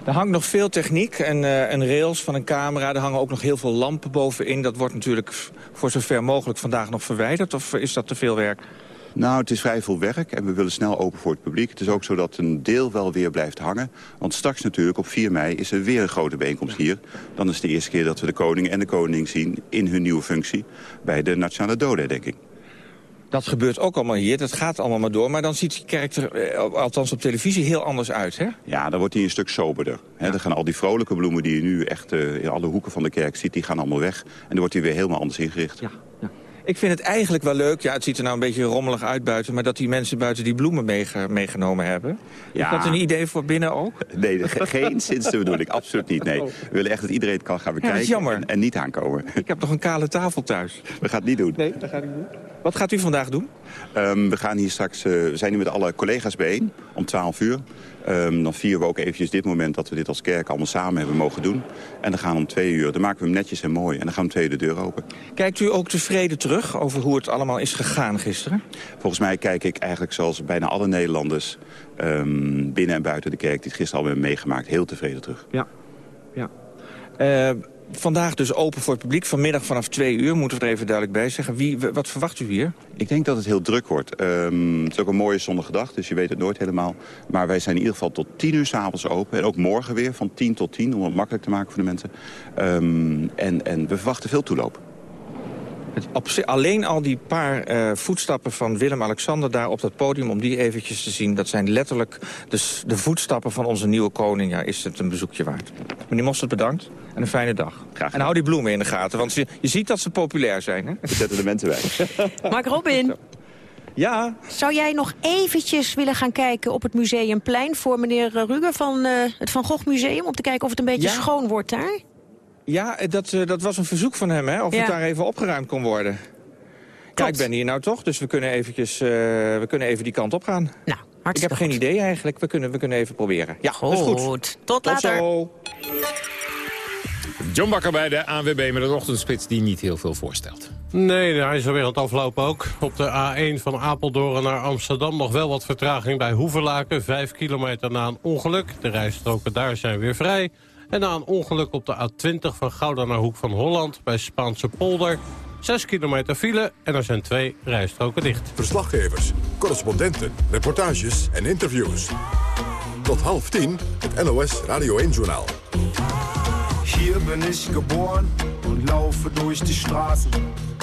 Er hangt nog veel techniek en, eh, en rails van een camera. Er hangen ook nog heel veel lampen bovenin. Dat wordt natuurlijk voor zover mogelijk vandaag nog verwijderd. Of is dat te veel werk? Nou, het is vrij veel werk en we willen snel open voor het publiek. Het is ook zo dat een deel wel weer blijft hangen. Want straks natuurlijk, op 4 mei, is er weer een grote bijeenkomst hier. Dan is het de eerste keer dat we de koning en de koningin zien... in hun nieuwe functie bij de Nationale Dodenherdenking. Dat gebeurt ook allemaal hier. Dat gaat allemaal maar door. Maar dan ziet die kerk er, eh, althans op televisie, heel anders uit, hè? Ja, dan wordt hij een stuk soberder. Hè, Dan gaan al die vrolijke bloemen die je nu echt eh, in alle hoeken van de kerk ziet... die gaan allemaal weg. En dan wordt hij weer helemaal anders ingericht. Ja, Ik vind het eigenlijk wel leuk. Ja, het ziet er nou een beetje rommelig uit buiten... maar dat die mensen buiten die bloemen meege- meegenomen hebben. Ja. Is dat een idee voor binnen ook? Nee, ge- geen sinds de bedoeling. Absoluut niet, nee. We willen echt dat iedereen het kan gaan Oh. Ja, bekijken is jammer. En, en niet aankomen. Ik heb nog een kale tafel thuis. We gaan het niet doen. Nee, dat ga ik niet doen. Wat gaat u vandaag doen? Ehm, we gaan hier straks, eh, we zijn hier met alle collega's bijeen om 12 uur. Ehm, dan vieren we ook eventjes dit moment dat we dit als kerk allemaal samen hebben mogen doen. En dan gaan we om twee uur, dan maken we hem netjes en mooi. En dan gaan we om twee uur de deur open. Kijkt u ook tevreden terug over hoe het allemaal is gegaan gisteren? Volgens mij kijk ik eigenlijk zoals bijna alle Nederlanders... ehm, binnen en buiten de kerk die het gisteren al hebben meegemaakt... heel tevreden terug. Ja. ja. Eh, vandaag dus open voor het publiek. Vanmiddag vanaf twee uur, moeten we er even duidelijk bij zeggen. Wie, wat verwacht u hier? Ik denk dat het heel druk wordt. Ehm, het is ook een mooie zonnige dag, dus je weet het nooit helemaal. Maar wij zijn in ieder geval tot tien uur s'avonds open. En ook morgen weer, van tien tot tien, om het makkelijk te maken voor de mensen. Ehm, en, en we verwachten veel toeloop. Het, op, zi- alleen al die paar eh, voetstappen van Willem-Alexander daar op dat podium... om die eventjes te zien, dat zijn letterlijk de, de voetstappen van onze nieuwe koning. Ja, is het een bezoekje waard. Meneer Mostert, bedankt en een fijne dag. En hou die bloemen in de gaten, want je, je ziet dat ze populair zijn. Hè? We zetten de mensen bij. Mark Robin. Ja? Zou jij nog eventjes willen gaan kijken op het Museumplein... voor meneer eh, Ruger van eh, het Van Gogh Museum... om te kijken of het een beetje Ja. schoon wordt daar? Ja, dat, eh, dat was een verzoek van hem, hè? Of Ja. het daar even opgeruimd kon worden. Ja, ik ben hier nou toch, dus we kunnen, eventjes, eh, we kunnen even die kant op gaan. Nou, Ik heb geen idee eigenlijk, we kunnen, we kunnen even proberen. Ja, dat is goed. Goed, tot later. zo. John Bakker bij de ANWB met een ochtendspits die niet heel veel voorstelt. Nee, nee, hij is alweer aan het aflopen ook. Op de A1 van Apeldoorn naar Amsterdam nog wel wat vertraging bij Hoevelaken. Vijf kilometer na een ongeluk. De rijstroken daar zijn weer vrij. En na een ongeluk op de A20 van Gouda naar Hoek van Holland bij Spaanse polder. Zes kilometer file en er zijn twee rijstroken dicht. Verslaggevers, correspondenten, reportages en interviews. Tot half tien, het NOS Radio 1-journaal. Hier bin ich geboren und laufe durch die Straßen.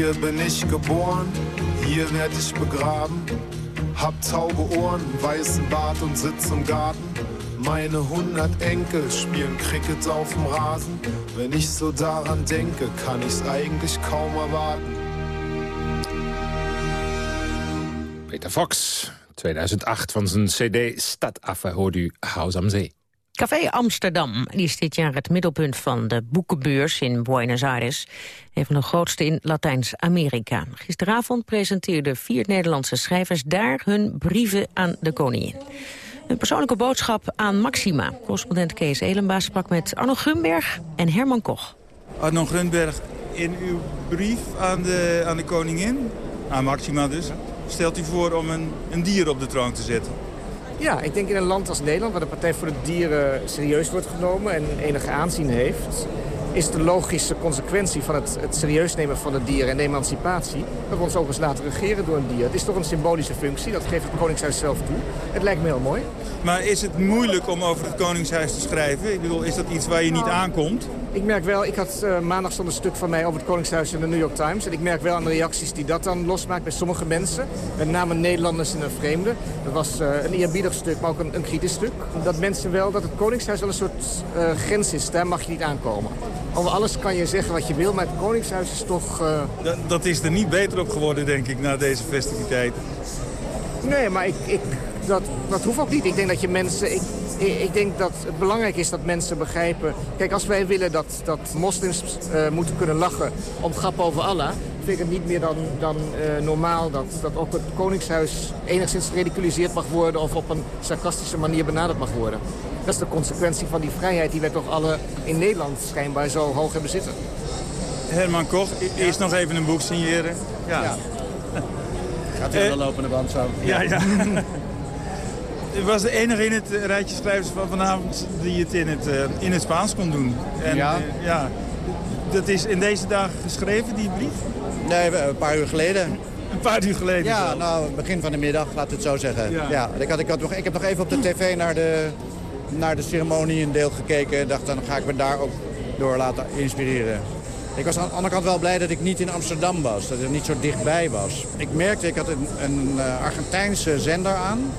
Hier bin ich geboren, Hier werd ich begraben, hab taube Ohren, weißen Bart und sitz im Garten. Meine hundert Enkel spielen Cricket auf dem Rasen. Wenn ich so daran denke, kann ich's eigentlich kaum erwarten. Peter Fox, 2008 van zijn cd Stadaffe hoort u House am Zee. Café Amsterdam is dit jaar het middelpunt van de boekenbeurs in Buenos Aires. Een van de grootste in Latijns-Amerika. Gisteravond presenteerden vier Nederlandse schrijvers daar hun brieven aan de koningin. Een persoonlijke boodschap aan Maxima. Correspondent Kees Elenbaas sprak met Arno Grunberg en Herman Koch. Arno Grunberg, in uw brief aan de, aan de koningin, aan Maxima dus... stelt u voor om een, een dier op de troon te zetten. Ja, ik denk in een land als Nederland, waar de Partij voor de Dieren serieus wordt genomen en enige aanzien heeft, is het de logische consequentie van het, het serieus nemen van de dieren en de emancipatie, dat we ons ook eens laten regeren door een dier. Het is toch een symbolische functie, dat geeft het Koningshuis zelf toe. Het lijkt me heel mooi. Maar is het moeilijk om over het Koningshuis te schrijven? Ik bedoel, is dat iets waar je niet aankomt? Ik merk wel, ik had uh, maandag stond een stuk van mij over het Koningshuis in de New York Times. En ik merk wel aan de reacties die dat dan losmaakt bij sommige mensen. Met name Nederlanders en een vreemde. Dat was uh, een eerbiedig stuk, maar ook een, een, kritisch stuk. Dat mensen wel, dat het Koningshuis wel een soort uh, grens is. Daar mag je niet aankomen. Over alles kan je zeggen wat je wil, maar het Koningshuis is toch... Dat, dat, is er niet beter op geworden, denk ik, na deze festiviteiten. Nee, maar ik, ik, dat, dat hoeft ook niet. Ik denk dat je mensen... Ik, ik denk dat het belangrijk is dat mensen begrijpen... Kijk, als wij willen dat, dat moslims uh, moeten kunnen lachen om grappen over Allah... vind ik het niet meer dan, dan uh, normaal dat, dat ook het Koningshuis enigszins geridiculiseerd mag worden... of op een sarcastische manier benaderd mag worden. Dat is de consequentie van die vrijheid die wij toch alle in Nederland schijnbaar zo hoog hebben zitten. Herman Koch, eerst nog even een boek signeren. Ja. ja. Gaat u aan de lopende band zo? Ja, ja. U was de enige in het rijtje schrijvers van vanavond die het in het, uh, in het Spaans kon doen. En, ja. Uh, ja. Dat is in deze dagen geschreven, die brief? Nee, een paar uur geleden. Een paar uur geleden? Ja, nou, begin van de middag, laat het zo zeggen. Ja. ja. ik, had, ik, had nog, ik heb nog even op de tv naar de, naar de ceremonie een deel gekeken. En dacht, dan ga ik me daar ook door laten inspireren. Ik was aan de andere kant wel blij dat ik niet in Amsterdam was. Dat ik niet zo dichtbij was. Ik merkte, ik had een, een uh, Argentijnse zender aan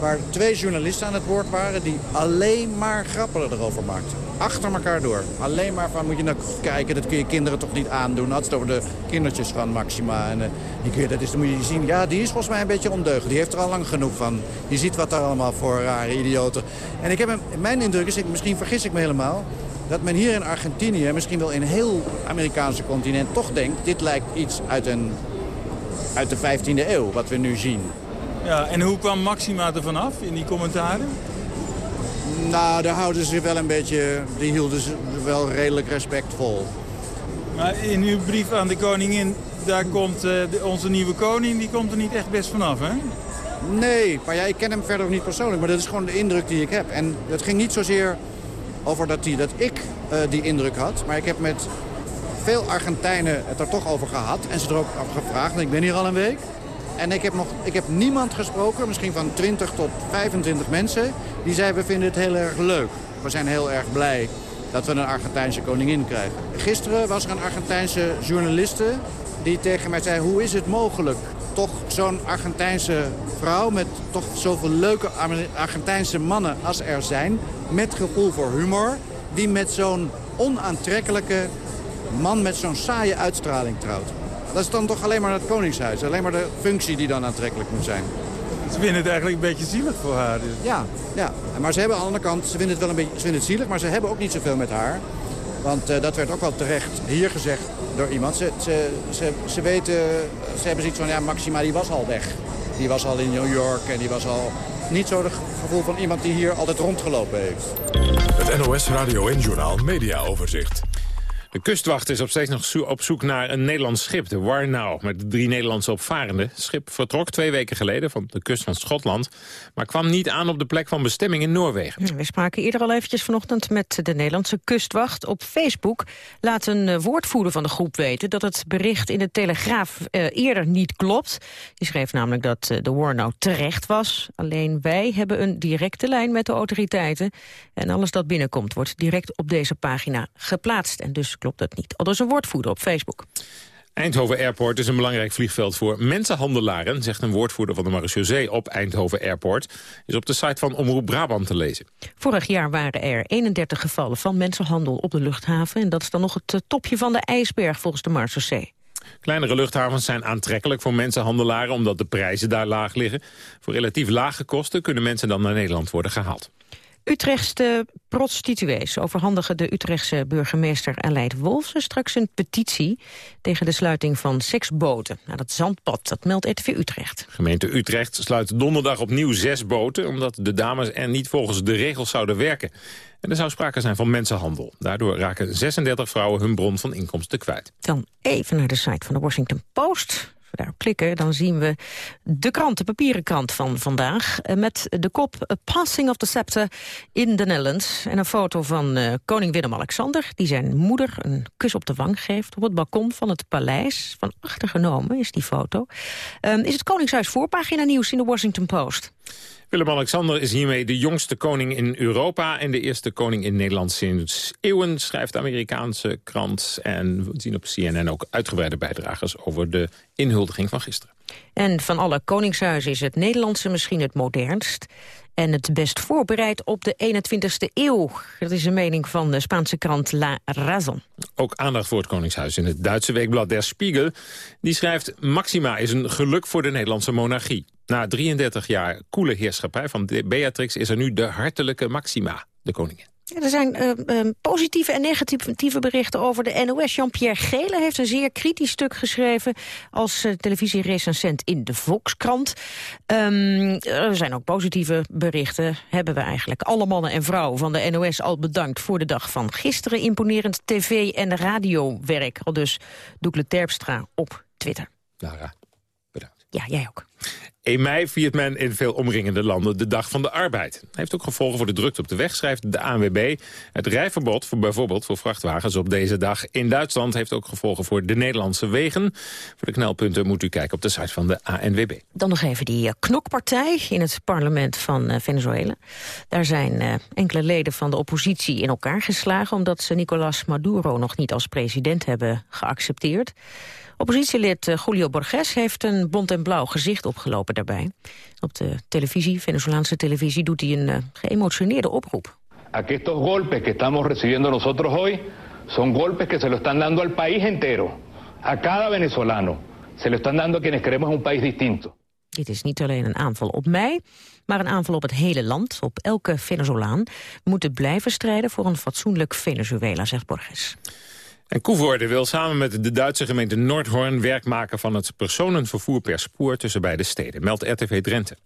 waar twee journalisten aan het woord waren... die alleen maar grappen erover maakten. Achter elkaar door. Alleen maar van, moet je nou kijken, dat kun je kinderen toch niet aandoen. Had het over de kindertjes van Maxima. En die dat is, dan moet je zien, ja, die is volgens mij een beetje ondeugend. Die heeft er al lang genoeg van. Je ziet wat daar allemaal voor rare idioten. En ik heb mijn indruk is, ik, misschien vergis ik me helemaal... dat men hier in Argentinië, misschien wel in heel Amerikaanse continent... toch denkt, dit lijkt iets uit, een, uit de 15e eeuw, wat we nu zien. Ja, en hoe kwam Maxima er vanaf in die commentaren? Nou, daar houden ze wel een beetje... Die hielden ze wel redelijk respectvol. Maar in uw brief aan de koningin... daar komt uh, de, onze nieuwe koning, die komt er niet echt best vanaf, hè? Nee, maar ja, ik ken hem verder ook niet persoonlijk. Maar dat is gewoon de indruk die ik heb. En het ging niet zozeer over dat, die, dat ik uh, die indruk had. Maar ik heb met veel Argentijnen het er toch over gehad. En ze er ook over gevraagd. En ik ben hier al een week. En ik heb, nog, ik heb niemand gesproken, misschien van 20 tot 25 mensen... die zei, we vinden het heel erg leuk. We zijn heel erg blij dat we een Argentijnse koningin krijgen. Gisteren was er een Argentijnse journaliste die tegen mij zei... hoe is het mogelijk, toch zo'n Argentijnse vrouw... met toch zoveel leuke Argentijnse mannen als er zijn... met gevoel voor humor... die met zo'n onaantrekkelijke man met zo'n saaie uitstraling trouwt. Dat is dan toch alleen maar het koningshuis. Alleen maar de functie die dan aantrekkelijk moet zijn. Ze vinden het eigenlijk een beetje zielig voor haar. Dus. Ja, ja, maar ze hebben aan de andere kant, ze vinden het wel een beetje ze vinden het zielig, maar ze hebben ook niet zoveel met haar. Want uh, dat werd ook wel terecht hier gezegd door iemand. Ze, ze, ze, ze weten, ze hebben zoiets van, ja, Maxima die was al weg. Die was al in New York en die was al niet zo het gevoel van iemand die hier altijd rondgelopen heeft. Het NOS Radio en Journaal Media Overzicht. De kustwacht is op steeds nog op zoek naar een Nederlands schip, de Warnow, met drie Nederlandse opvarenden. Het schip vertrok twee weken geleden van de kust van Schotland, maar kwam niet aan op de plek van bestemming in Noorwegen. We spraken eerder al eventjes vanochtend met de Nederlandse kustwacht. Op Facebook laat een woordvoerder van de groep weten dat het bericht in de Telegraaf eh, eerder niet klopt. Die schreef namelijk dat eh, de Warnow terecht was. Alleen wij hebben een directe lijn met de autoriteiten. En alles dat binnenkomt wordt direct op deze pagina geplaatst. En dus klopt dat niet. Al dus een woordvoerder op Facebook. Eindhoven Airport is een belangrijk vliegveld voor mensenhandelaren... zegt een woordvoerder van de marechaussee op Eindhoven Airport. Is op de site van Omroep Brabant te lezen. Vorig jaar waren er 31 gevallen van mensenhandel op de luchthaven. En dat is dan nog het eh, topje van de ijsberg volgens de marechaussee. Kleinere luchthavens zijn aantrekkelijk voor mensenhandelaren... omdat de prijzen daar laag liggen. Voor relatief lage kosten kunnen mensen dan naar Nederland worden gehaald. Utrechtse prostituees overhandigen de Utrechtse burgemeester Aleid Wolfsen straks een petitie tegen de sluiting van seksboten. naar dat zandpad, dat meldt RTV Utrecht. Gemeente Utrecht sluit donderdag opnieuw zes boten... omdat de dames er niet volgens de regels zouden werken. En er zou sprake zijn van mensenhandel. Daardoor raken 36 vrouwen hun bron van inkomsten kwijt. Dan even naar de site van de Washington Post we klikken, dan zien we de krant, de papieren krant van vandaag... Eh, met de kop Passing of the Scepter in the Netherlands... en een foto van uh, koning Willem-Alexander... die zijn moeder een kus op de wang geeft op het balkon van het paleis. Van achtergenomen is die foto. Um, is het Koningshuis voorpagina nieuws in de Washington Post? Willem-Alexander is hiermee de jongste koning in Europa... en de eerste koning in Nederland sinds eeuwen, schrijft de Amerikaanse krant. En we zien op CNN ook uitgebreide bijdragers over de inhuldiging van gisteren. En van alle koningshuizen is het Nederlandse misschien het modernst en het best voorbereid op de 21ste eeuw. Dat is een mening van de Spaanse krant La Razón. Ook aandacht voor het Koningshuis in het Duitse weekblad Der Spiegel. Die schrijft, Maxima is een geluk voor de Nederlandse monarchie. Na 33 jaar koele heerschappij van Beatrix is er nu de hartelijke Maxima, de koningin. er zijn uh, positieve en negatieve berichten over de NOS. Jean-Pierre Gele heeft een zeer kritisch stuk geschreven... als uh, televisierecensent in de Volkskrant. Um, er zijn ook positieve berichten. Hebben we eigenlijk alle mannen en vrouwen van de NOS al bedankt... voor de dag van gisteren. Imponerend tv- en radiowerk. Al dus Doekle Terpstra op Twitter. Lara, bedankt. Ja, jij ook. 1 mei viert men in veel omringende landen de Dag van de Arbeid. Dat heeft ook gevolgen voor de drukte op de weg, schrijft de ANWB. Het rijverbod, voor bijvoorbeeld voor vrachtwagens op deze dag in Duitsland... heeft ook gevolgen voor de Nederlandse wegen. Voor de knelpunten moet u kijken op de site van de ANWB. Dan nog even die eh, knokpartij in het parlement van eh, Venezuela. Daar zijn uh, enkele leden van de oppositie in elkaar geslagen... omdat ze Nicolás Maduro nog niet als president hebben geaccepteerd. Oppositielid eh, Julio Borges heeft een bont en blauw gezicht opgelopen daarbij. Op de televisie, Venezolaanse televisie, doet hij een uh, geëmotioneerde oproep. Estos golpes que estamos recibiendo nosotros hoy son golpes que se lo están dando al país entero. A cada venezolano. Se lo están dando a quienes queremos un país distinto. Dit is niet alleen een aanval op mij, maar een aanval op het hele land, op elke Venezolaan. We moeten blijven strijden voor een fatsoenlijk Venezuela, zegt Borges. En Koevoorde wil samen met de Duitse gemeente Noordhoorn werk maken van het personenvervoer per spoor tussen beide steden, meldt RTV Drenthe.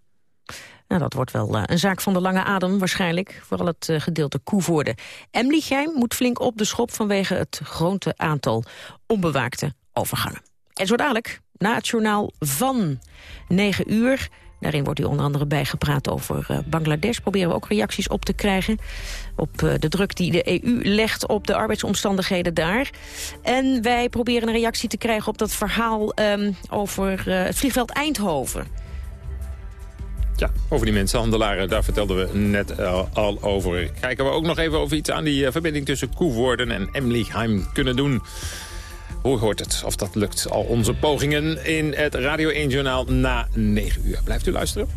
Nou, dat wordt wel uh, een zaak van de lange adem waarschijnlijk. Vooral het uh, gedeelte Koevoorde. Emlichheim moet flink op de schop vanwege het grote aantal onbewaakte overgangen. En zo dadelijk, na het journaal van 9 uur... Daarin wordt u onder andere bijgepraat over uh, Bangladesh. Proberen we ook reacties op te krijgen op uh, de druk die de EU legt op de arbeidsomstandigheden daar. En wij proberen een reactie te krijgen op dat verhaal um, over uh, het vliegveld Eindhoven. Ja, over die mensenhandelaren, daar vertelden we net al over. Kijken we ook nog even over iets aan die verbinding tussen Koevoorden en Emlichheim kunnen doen. Hoe hoort het of dat lukt? Al onze pogingen in het Radio 1-journaal na 9 uur. Blijft u luisteren?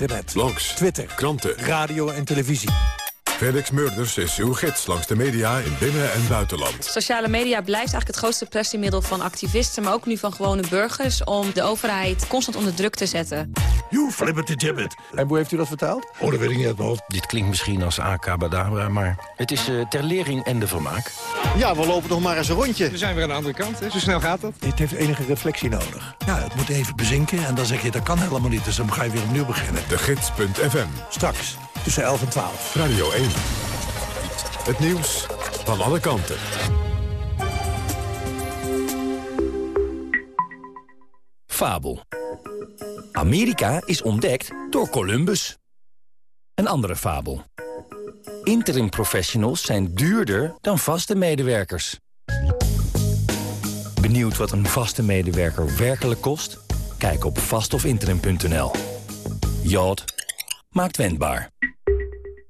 Internet, blogs, Twitter, kranten, radio en televisie. Felix Murders is uw gids langs de media in binnen- en buitenland. Sociale media blijft eigenlijk het grootste pressiemiddel van activisten... maar ook nu van gewone burgers om de overheid constant onder druk te zetten. You flippity gibbet. En hoe heeft u dat vertaald? Oh, dat weet ik niet uit mijn Dit klinkt misschien als Badabra, maar het is uh, ter lering en de vermaak. Ja, we lopen nog maar eens een rondje. We zijn weer aan de andere kant, hè? zo snel gaat dat. Dit heeft enige reflectie nodig. Ja, het moet even bezinken en dan zeg je dat kan helemaal niet. Dus dan ga je weer opnieuw beginnen. De Gids.fm. Straks, tussen 11 en 12. Radio 1. Het nieuws van alle kanten. Fabel. Amerika is ontdekt door Columbus. Een andere fabel. Interim professionals zijn duurder dan vaste medewerkers. Benieuwd wat een vaste medewerker werkelijk kost? Kijk op vastofinterim.nl. Jod maakt wendbaar.